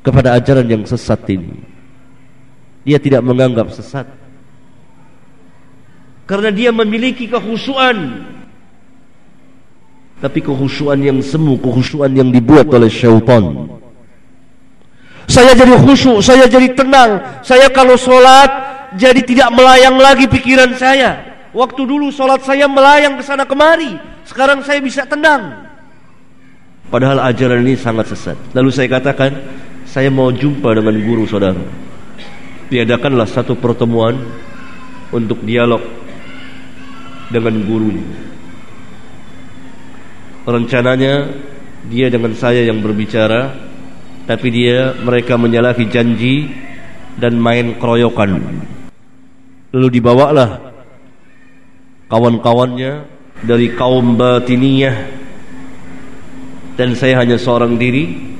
kepada ajaran yang sesat ini. Dia tidak menganggap sesat. Karena dia memiliki kehusuan. Tapi kehusuan yang semu, kehusuan yang dibuat oleh syaitan. Saya jadi khusyuk, saya jadi tenang. Saya kalau solat jadi tidak melayang lagi pikiran saya. Waktu dulu solat saya melayang ke sana kemari. Sekarang saya bisa tenang. Padahal ajaran ini sangat sesat. Lalu saya katakan, saya mau jumpa dengan guru saudara. Tiadakanlah satu pertemuan untuk dialog dengan gurunya. Rencananya dia dengan saya yang berbicara, tapi dia mereka menyalahi janji dan main keroyokan. Lalu dibawalah kawan-kawannya dari kaum batiniyah. Dan saya hanya seorang diri.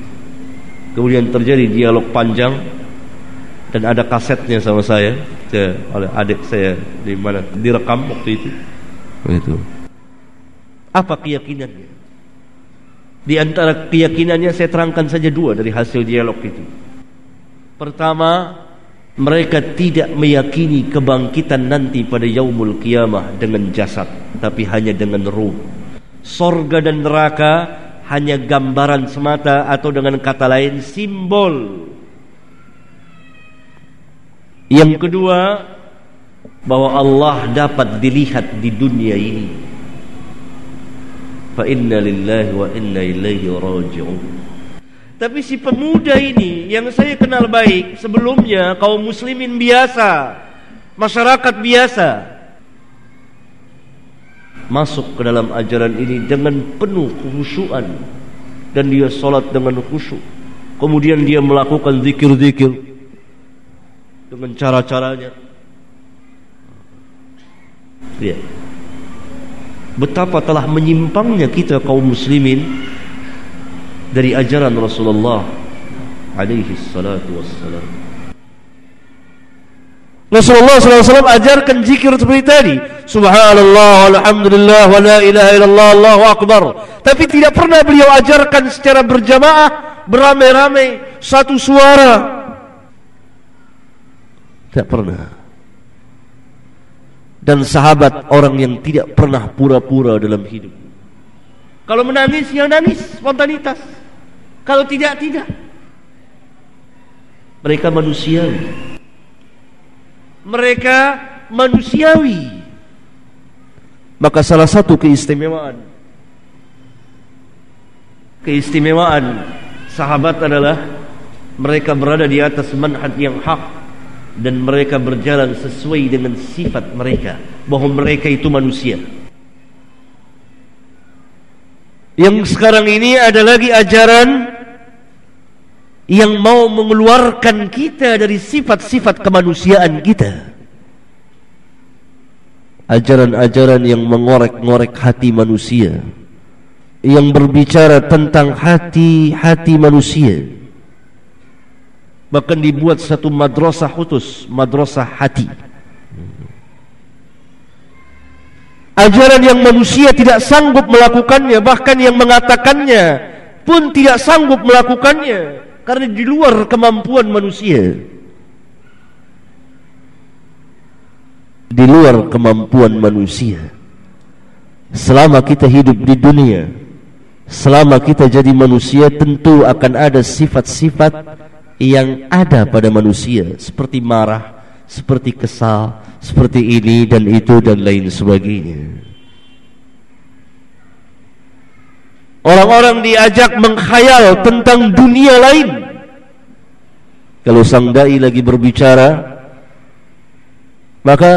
Kemudian terjadi dialog panjang. Dan ada kasetnya sama saya ke oleh adik saya di mana direkam waktu itu. Itu. Apa keyakinannya di antara keyakinannya saya terangkan saja dua dari hasil dialog itu pertama mereka tidak meyakini kebangkitan nanti pada yaumul kiamah dengan jasad tapi hanya dengan ruh sorga dan neraka hanya gambaran semata atau dengan kata lain simbol. Yang kedua bahwa Allah dapat dilihat di dunia ini. Fa inna lillahi wa inna ilaihi raji'un. Tapi si pemuda ini yang saya kenal baik sebelumnya kaum muslimin biasa, masyarakat biasa, masuk ke dalam ajaran ini dengan penuh khusyuan. Dan dia solat dengan khusyuk. Kemudian dia melakukan zikir-zikir dengan cara-caranya. Ya betapa telah menyimpangnya kita kaum muslimin dari ajaran Rasulullah alaihi salatu wassalam Rasulullah SAW ajarkan zikir seperti tadi. Subhanallah, Alhamdulillah, wa la ilaha illallah, Allahu Akbar. Tapi tidak pernah beliau ajarkan secara berjamaah, beramai-ramai, satu suara. Tidak pernah. Dan sahabat orang yang tidak pernah pura-pura dalam hidup. Kalau menangis, yang nangis, spontanitas. Kalau tidak, tidak. Mereka manusiawi mereka manusiawi maka salah satu keistimewaan keistimewaan sahabat adalah mereka berada di atas manhaj yang hak dan mereka berjalan sesuai dengan sifat mereka bahawa mereka itu manusia yang sekarang ini ada lagi ajaran yang mau mengeluarkan kita dari sifat-sifat kemanusiaan kita. Ajaran-ajaran yang mengorek-ngorek hati manusia. Yang berbicara tentang hati-hati manusia. Bahkan dibuat satu madrasah khusus, madrasah hati. Ajaran yang manusia tidak sanggup melakukannya, bahkan yang mengatakannya pun tidak sanggup melakukannya karena di luar kemampuan manusia di luar kemampuan manusia selama kita hidup di dunia selama kita jadi manusia tentu akan ada sifat-sifat yang ada pada manusia seperti marah seperti kesal seperti ini dan itu dan lain sebagainya Orang-orang diajak mengkhayal tentang dunia lain. Kalau sang dai lagi berbicara, maka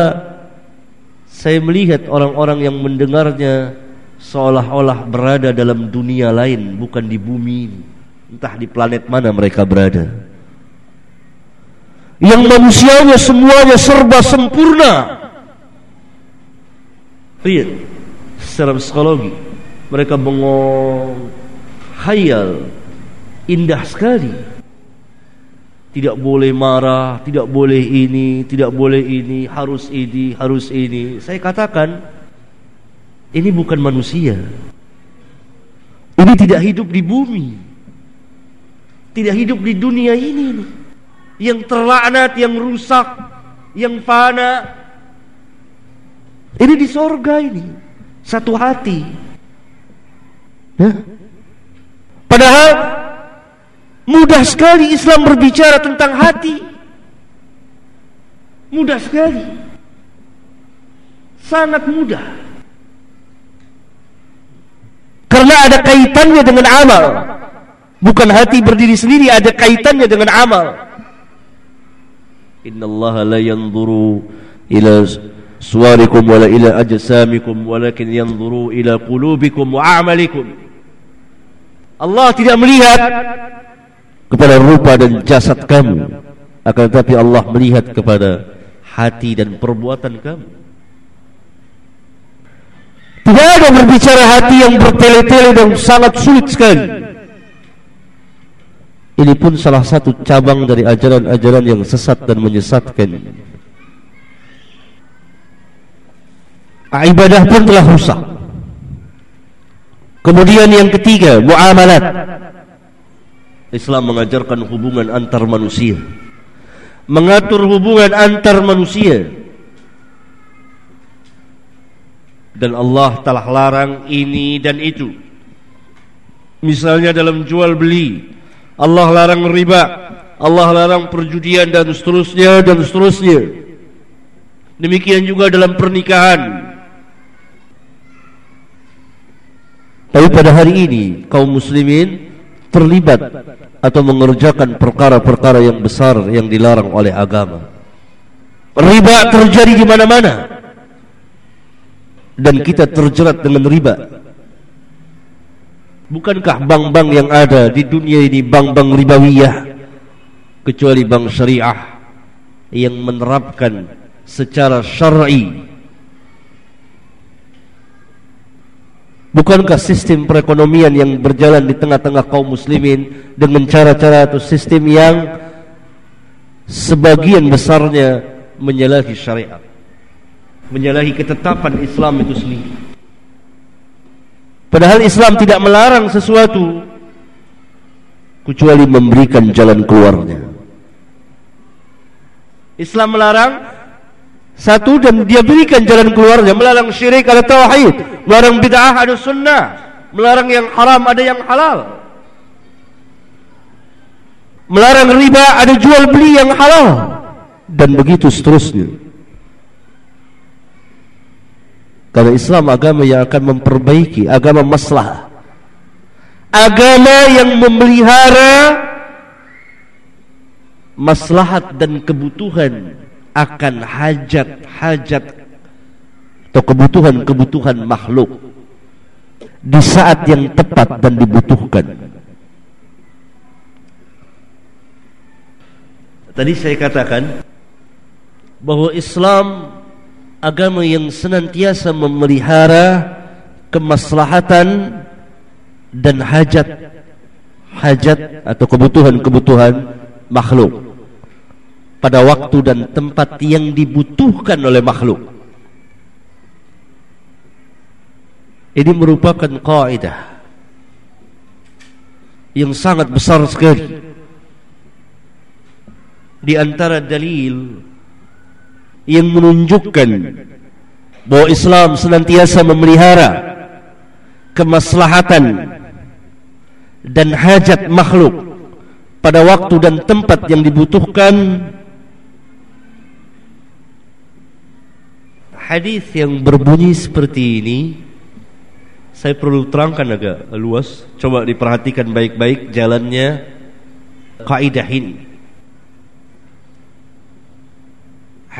saya melihat orang-orang yang mendengarnya seolah-olah berada dalam dunia lain, bukan di bumi, entah di planet mana mereka berada. Yang manusianya semuanya serba sempurna. Lihat, secara psikologi mereka bengong hayal indah sekali. Tidak boleh marah tidak boleh ini tidak boleh ini harus ini harus ini. Saya katakan ini bukan manusia. Ini tidak hidup di bumi. Tidak hidup di dunia ini yang terlaknat yang rusak yang fana ini di sorga ini satu hati Ya. Padahal mudah sekali Islam berbicara tentang hati. Mudah sekali. Sangat mudah. Karena ada kaitannya dengan amal. Bukan hati berdiri sendiri, ada kaitannya dengan amal. Allah la yanzuru ila suwarikum wala ila ajsamikum walakin yanzuru ila qulubikum wa a'malikum. Allah tidak melihat kepada rupa dan jasad kamu akan tetapi Allah melihat kepada hati dan perbuatan kamu tidak ada berbicara hati yang bertele-tele dan sangat sulit sekali ini pun salah satu cabang dari ajaran-ajaran yang sesat dan menyesatkan ibadah pun telah rusak Kemudian yang ketiga, muamalat. Islam mengajarkan hubungan antar manusia. Mengatur hubungan antar manusia. Dan Allah telah larang ini dan itu. Misalnya dalam jual beli, Allah larang riba, Allah larang perjudian dan seterusnya dan seterusnya. Demikian juga dalam pernikahan, Tapi pada hari ini kaum muslimin terlibat atau mengerjakan perkara-perkara yang besar yang dilarang oleh agama. Riba terjadi di mana-mana. Dan kita terjerat dengan riba. Bukankah bank-bank yang ada di dunia ini bank-bank ribawiyah kecuali bank syariah yang menerapkan secara syar'i? Bukankah sistem perekonomian yang berjalan di tengah-tengah kaum muslimin dengan cara-cara atau sistem yang sebagian besarnya menyalahi syariat menyalahi ketetapan Islam itu sendiri padahal Islam tidak melarang sesuatu kecuali memberikan jalan keluarnya. Islam melarang satu dan dia berikan jalan keluarnya. Melarang syirik ada tauhid melarang bid'ah ada sunnah melarang yang haram ada yang halal. Melarang riba ada jual beli yang halal dan begitu seterusnya karena Islam agama yang akan memperbaiki agama maslah agama yang memelihara maslahat dan kebutuhan akan hajat-hajat atau kebutuhan-kebutuhan makhluk di saat yang tepat dan dibutuhkan. Tadi saya katakan bahwa Islam agama yang senantiasa memelihara kemaslahatan dan hajat hajat atau kebutuhan-kebutuhan makhluk pada waktu dan tempat yang dibutuhkan oleh makhluk. Ini merupakan kaidah yang sangat besar sekali di antara dalil yang menunjukkan bahwa Islam senantiasa memelihara kemaslahatan dan hajat makhluk pada waktu dan tempat yang dibutuhkan. Hadis yang berbunyi seperti ini saya perlu terangkan agak luas. Coba diperhatikan baik-baik jalannya kaidah ini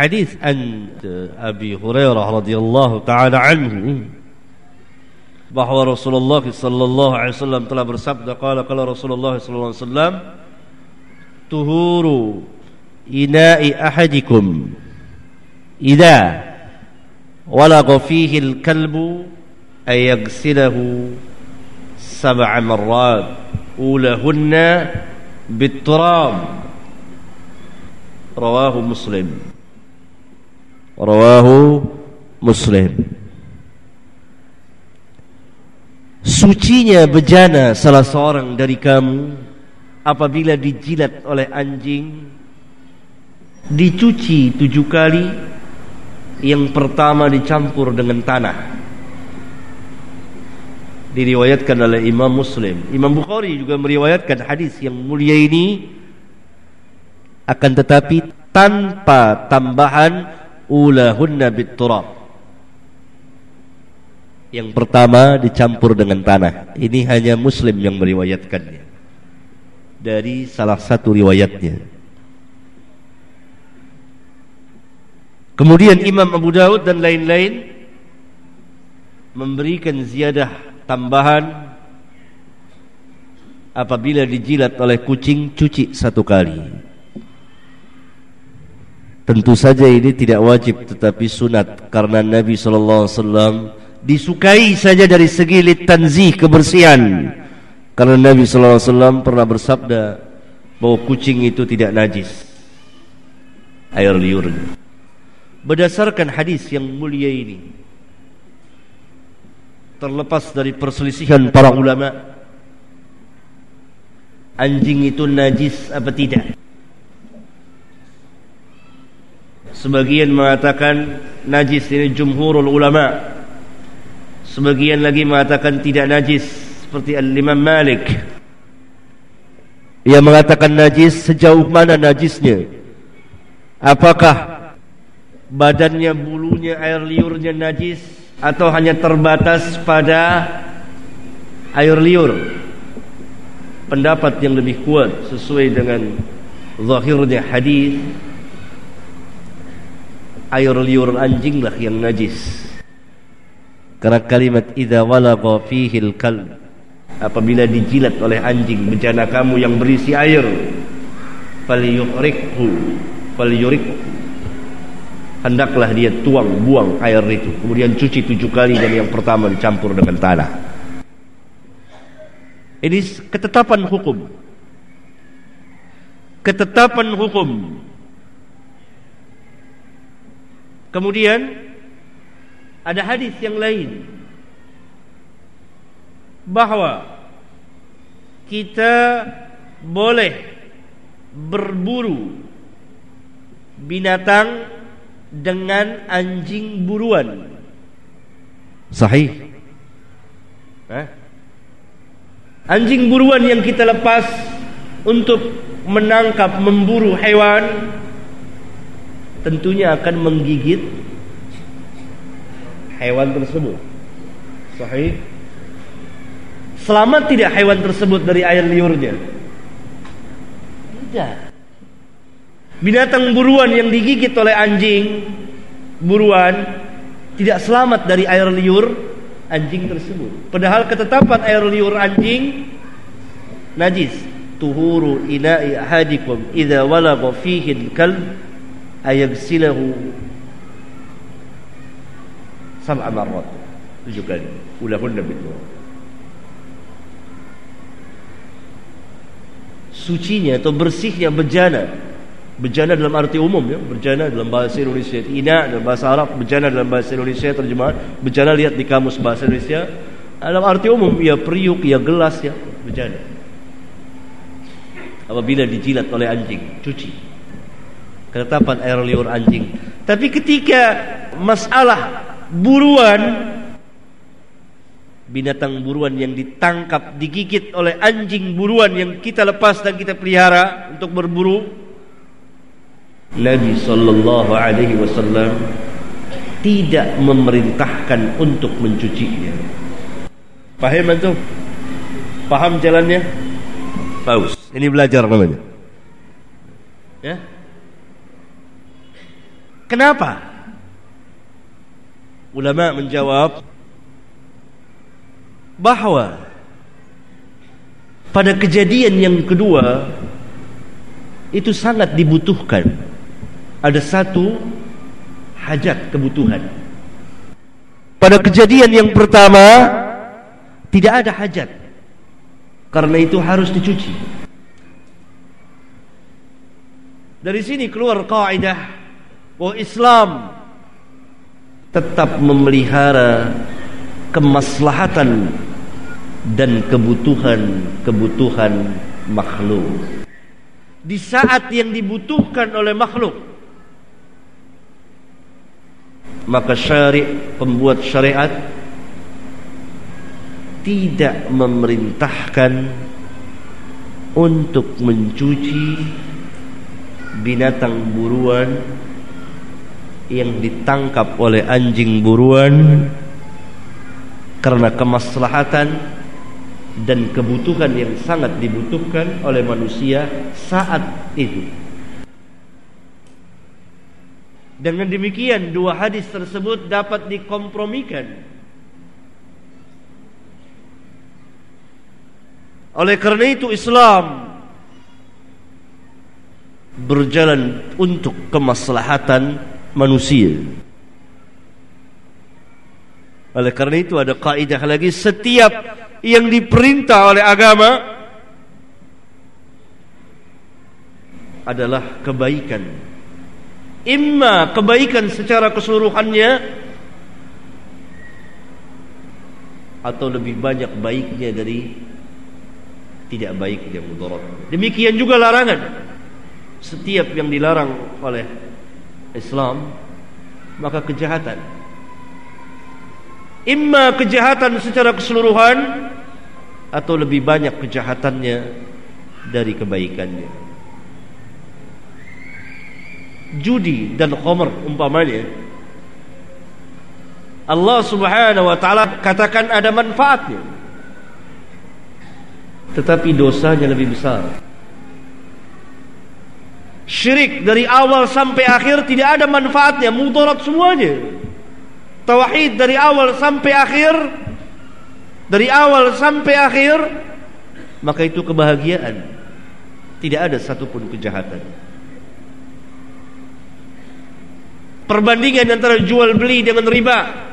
حديث أن أبي هريرة رضي الله تعالى عنه bahwa Rasulullah sallallahu alaihi wasallam telah bersabda qala qala Rasulullah sallallahu alaihi wasallam tuhuru ina'i ahadikum idza walagha fihi al-kalbu ay yaghsilahu sab'a marrat ulahunna bit-turab rawahu muslim rawahu muslim. Sucinya bejana salah seorang dari kamu apabila dijilat oleh anjing dicuci tujuh kali yang pertama dicampur dengan tanah. Diriwayatkan oleh Imam Muslim. Imam Bukhari juga meriwayatkan hadis yang mulia ini. Akan tetapi tanpa tambahan ulahunna biturab yang pertama dicampur dengan tanah. Ini hanya Muslim yang meriwayatkannya dari salah satu riwayatnya. Kemudian Imam Abu Daud dan lain-lain memberikan ziyadah tambahan apabila dijilat oleh kucing cuci satu kali. Tentu saja ini tidak wajib tetapi sunat karena Nabi sallallahu alaihi wasallam disukai saja dari segi litanzih kebersihan. Karena Nabi sallallahu alaihi wasallam pernah bersabda bahwa kucing itu tidak najis. Air liurnya berdasarkan hadis yang mulia ini terlepas dari perselisihan para ulama anjing itu najis apa tidak sebagian mengatakan najis ini jumhurul ulama. Sebagian lagi mengatakan tidak najis seperti al-imam malik. Ia mengatakan najis sejauh mana najisnya? Apakah badannya bulunya air liurnya najis atau hanya terbatas pada air liur? Pendapat yang lebih kuat sesuai dengan zahirnya hadis air liur anjinglah yang najis. Karena kalimat idza walagha fihi al apabila dijilat oleh anjing bejana kamu yang berisi air falyuhrikhu falyurikhu. Hendaklah dia tuang buang air itu. Kemudian cuci tujuh kali dan yang pertama dicampur dengan tanah. Ini ketetapan hukum. Ketetapan hukum Kemudian ada hadis yang lain bahwa kita boleh berburu binatang dengan anjing buruan. Sahih. Eh? Anjing buruan yang kita lepas untuk menangkap memburu hewan tentunya akan menggigit hewan tersebut. Sahih. Selamat tidak hewan tersebut dari air liurnya? Tidak. Binatang buruan yang digigit oleh anjing buruan tidak selamat dari air liur anjing tersebut. Padahal ketetapan air liur anjing najis. Tuhuru ina'i ahadikum walagha fihi al-kalb ayagsilahu sab'a marrat. Tunjukkan ulahunna bil Sucinya atau bersihnya bejana. Bejana dalam arti umum ya. Bejana dalam bahasa Indonesia Ina dalam bahasa Arab Bejana dalam bahasa Indonesia terjemahan Bejana lihat di kamus bahasa Indonesia. Dalam arti umum Ya periuk, ya gelas ya. Bejana. Apabila dijilat oleh anjing Cuci Ketetapan air liur anjing. Tapi ketika Masalah Buruan binatang buruan yang ditangkap digigit oleh anjing buruan yang kita lepas dan kita pelihara untuk berburu Nabi sallallahu alaihi wasallam tidak memerintahkan untuk mencucinya. Paham antum paham jalannya? Paus. Ini belajar namanya ya kenapa? Ulama menjawab bahawa pada kejadian yang kedua itu sangat dibutuhkan. Ada satu hajat kebutuhan. Pada kejadian yang pertama tidak ada hajat. Karena itu harus dicuci. Dari sini keluar kaidah bahwa Islam tetap memelihara kemaslahatan dan kebutuhan-kebutuhan makhluk. Di saat yang dibutuhkan oleh makhluk, maka syari' pembuat syariat tidak memerintahkan untuk mencuci binatang buruan yang ditangkap oleh anjing buruan karena kemaslahatan dan kebutuhan yang sangat dibutuhkan oleh manusia saat itu. Dengan demikian dua hadis tersebut dapat dikompromikan. Oleh kerana itu Islam berjalan untuk kemaslahatan manusia. Oleh kerana itu ada kaidah lagi setiap yang diperintah oleh agama adalah kebaikan. Imma kebaikan secara keseluruhannya atau lebih banyak baiknya dari tidak baiknya mudarat. Demikian juga larangan. Setiap yang dilarang oleh Islam maka kejahatan. Imma kejahatan secara keseluruhan Atau lebih banyak kejahatannya Dari kebaikannya. Judi dan khomer umpamanya Allah subhanahu wa ta'ala katakan ada manfaatnya Tetapi dosanya lebih besar Syirik dari awal sampai akhir tidak ada manfaatnya. Mudarat semuanya. Tauhid dari awal sampai akhir dari awal sampai akhir maka itu kebahagiaan. Tidak ada satupun kejahatan. Perbandingan antara jual beli dengan riba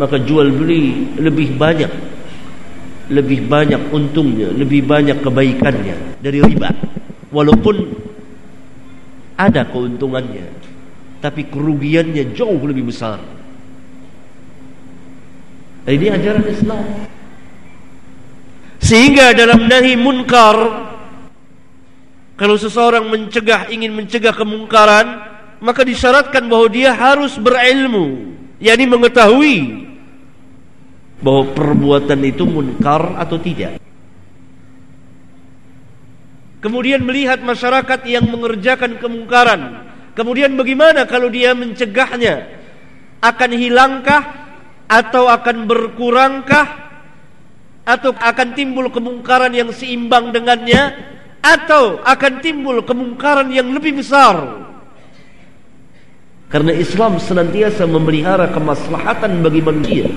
maka jual beli lebih banyak lebih banyak untungnya lebih banyak kebaikannya dari riba walaupun ada keuntungannya tapi kerugiannya jauh lebih besar. Ini ajaran Islam. Sehingga dalam nahi munkar kalau seseorang mencegah ingin mencegah kemungkaran maka disyaratkan bahwa dia harus berilmu yakni mengetahui bahwa perbuatan itu munkar atau tidak. Kemudian melihat masyarakat yang mengerjakan kemungkaran. Kemudian bagaimana kalau dia mencegahnya? Akan hilangkah atau akan berkurangkah atau akan timbul kemungkaran yang seimbang dengannya atau akan timbul kemungkaran yang lebih besar? Karena Islam senantiasa memelihara kemaslahatan bagi manusia.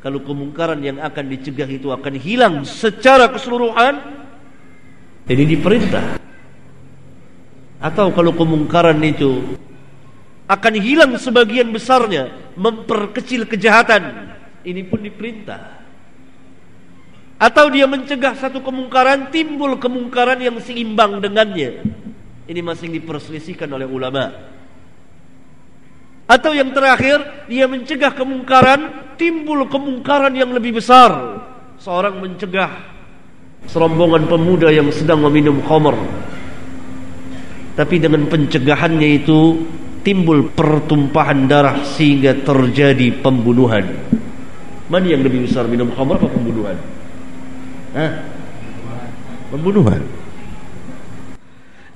Kalau kemungkaran yang akan dicegah itu akan hilang secara keseluruhan Ini diperintah. Atau kalau kemungkaran itu Akan hilang sebagian besarnya Memperkecil kejahatan Ini pun diperintah. Atau dia mencegah satu kemungkaran Timbul kemungkaran yang seimbang dengannya. Ini masih diperselisihkan oleh ulama' Atau yang terakhir Dia mencegah kemungkaran Timbul kemungkaran yang lebih besar Seorang mencegah Serombongan pemuda yang sedang meminum khamar Tapi dengan pencegahannya itu Timbul pertumpahan darah Sehingga terjadi pembunuhan Mana yang lebih besar minum khamar atau pembunuhan? Hah? Pembunuhan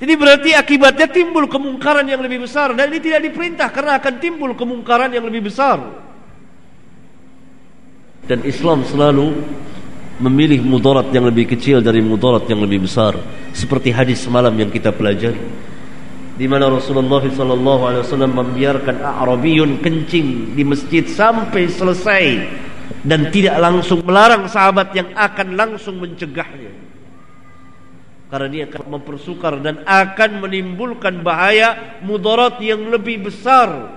ini berarti akibatnya timbul kemungkaran yang lebih besar. Dan ini tidak diperintah karena akan timbul kemungkaran yang lebih besar. Dan Islam selalu memilih mudarat yang lebih kecil dari mudarat yang lebih besar. Seperti hadis semalam yang kita pelajari. Di mana Rasulullah sallallahu alaihi wasallam membiarkan Arabiyun kencing di masjid sampai selesai. Dan tidak langsung melarang sahabat yang akan langsung mencegahnya karena dia akan mempersukar dan akan menimbulkan bahaya mudarat yang lebih besar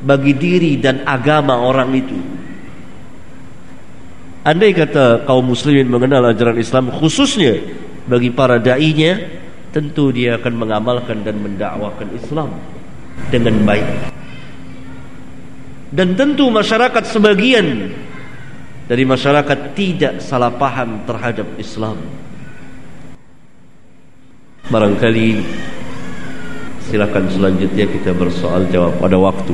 bagi diri dan agama orang itu. Andai kata kaum muslimin mengenal ajaran Islam khususnya bagi para da'inya tentu dia akan mengamalkan dan mendakwakan Islam dengan baik. Dan tentu masyarakat sebagian dari masyarakat tidak salah paham terhadap Islam. Barangkali silakan selanjutnya kita bersoal jawab pada waktu.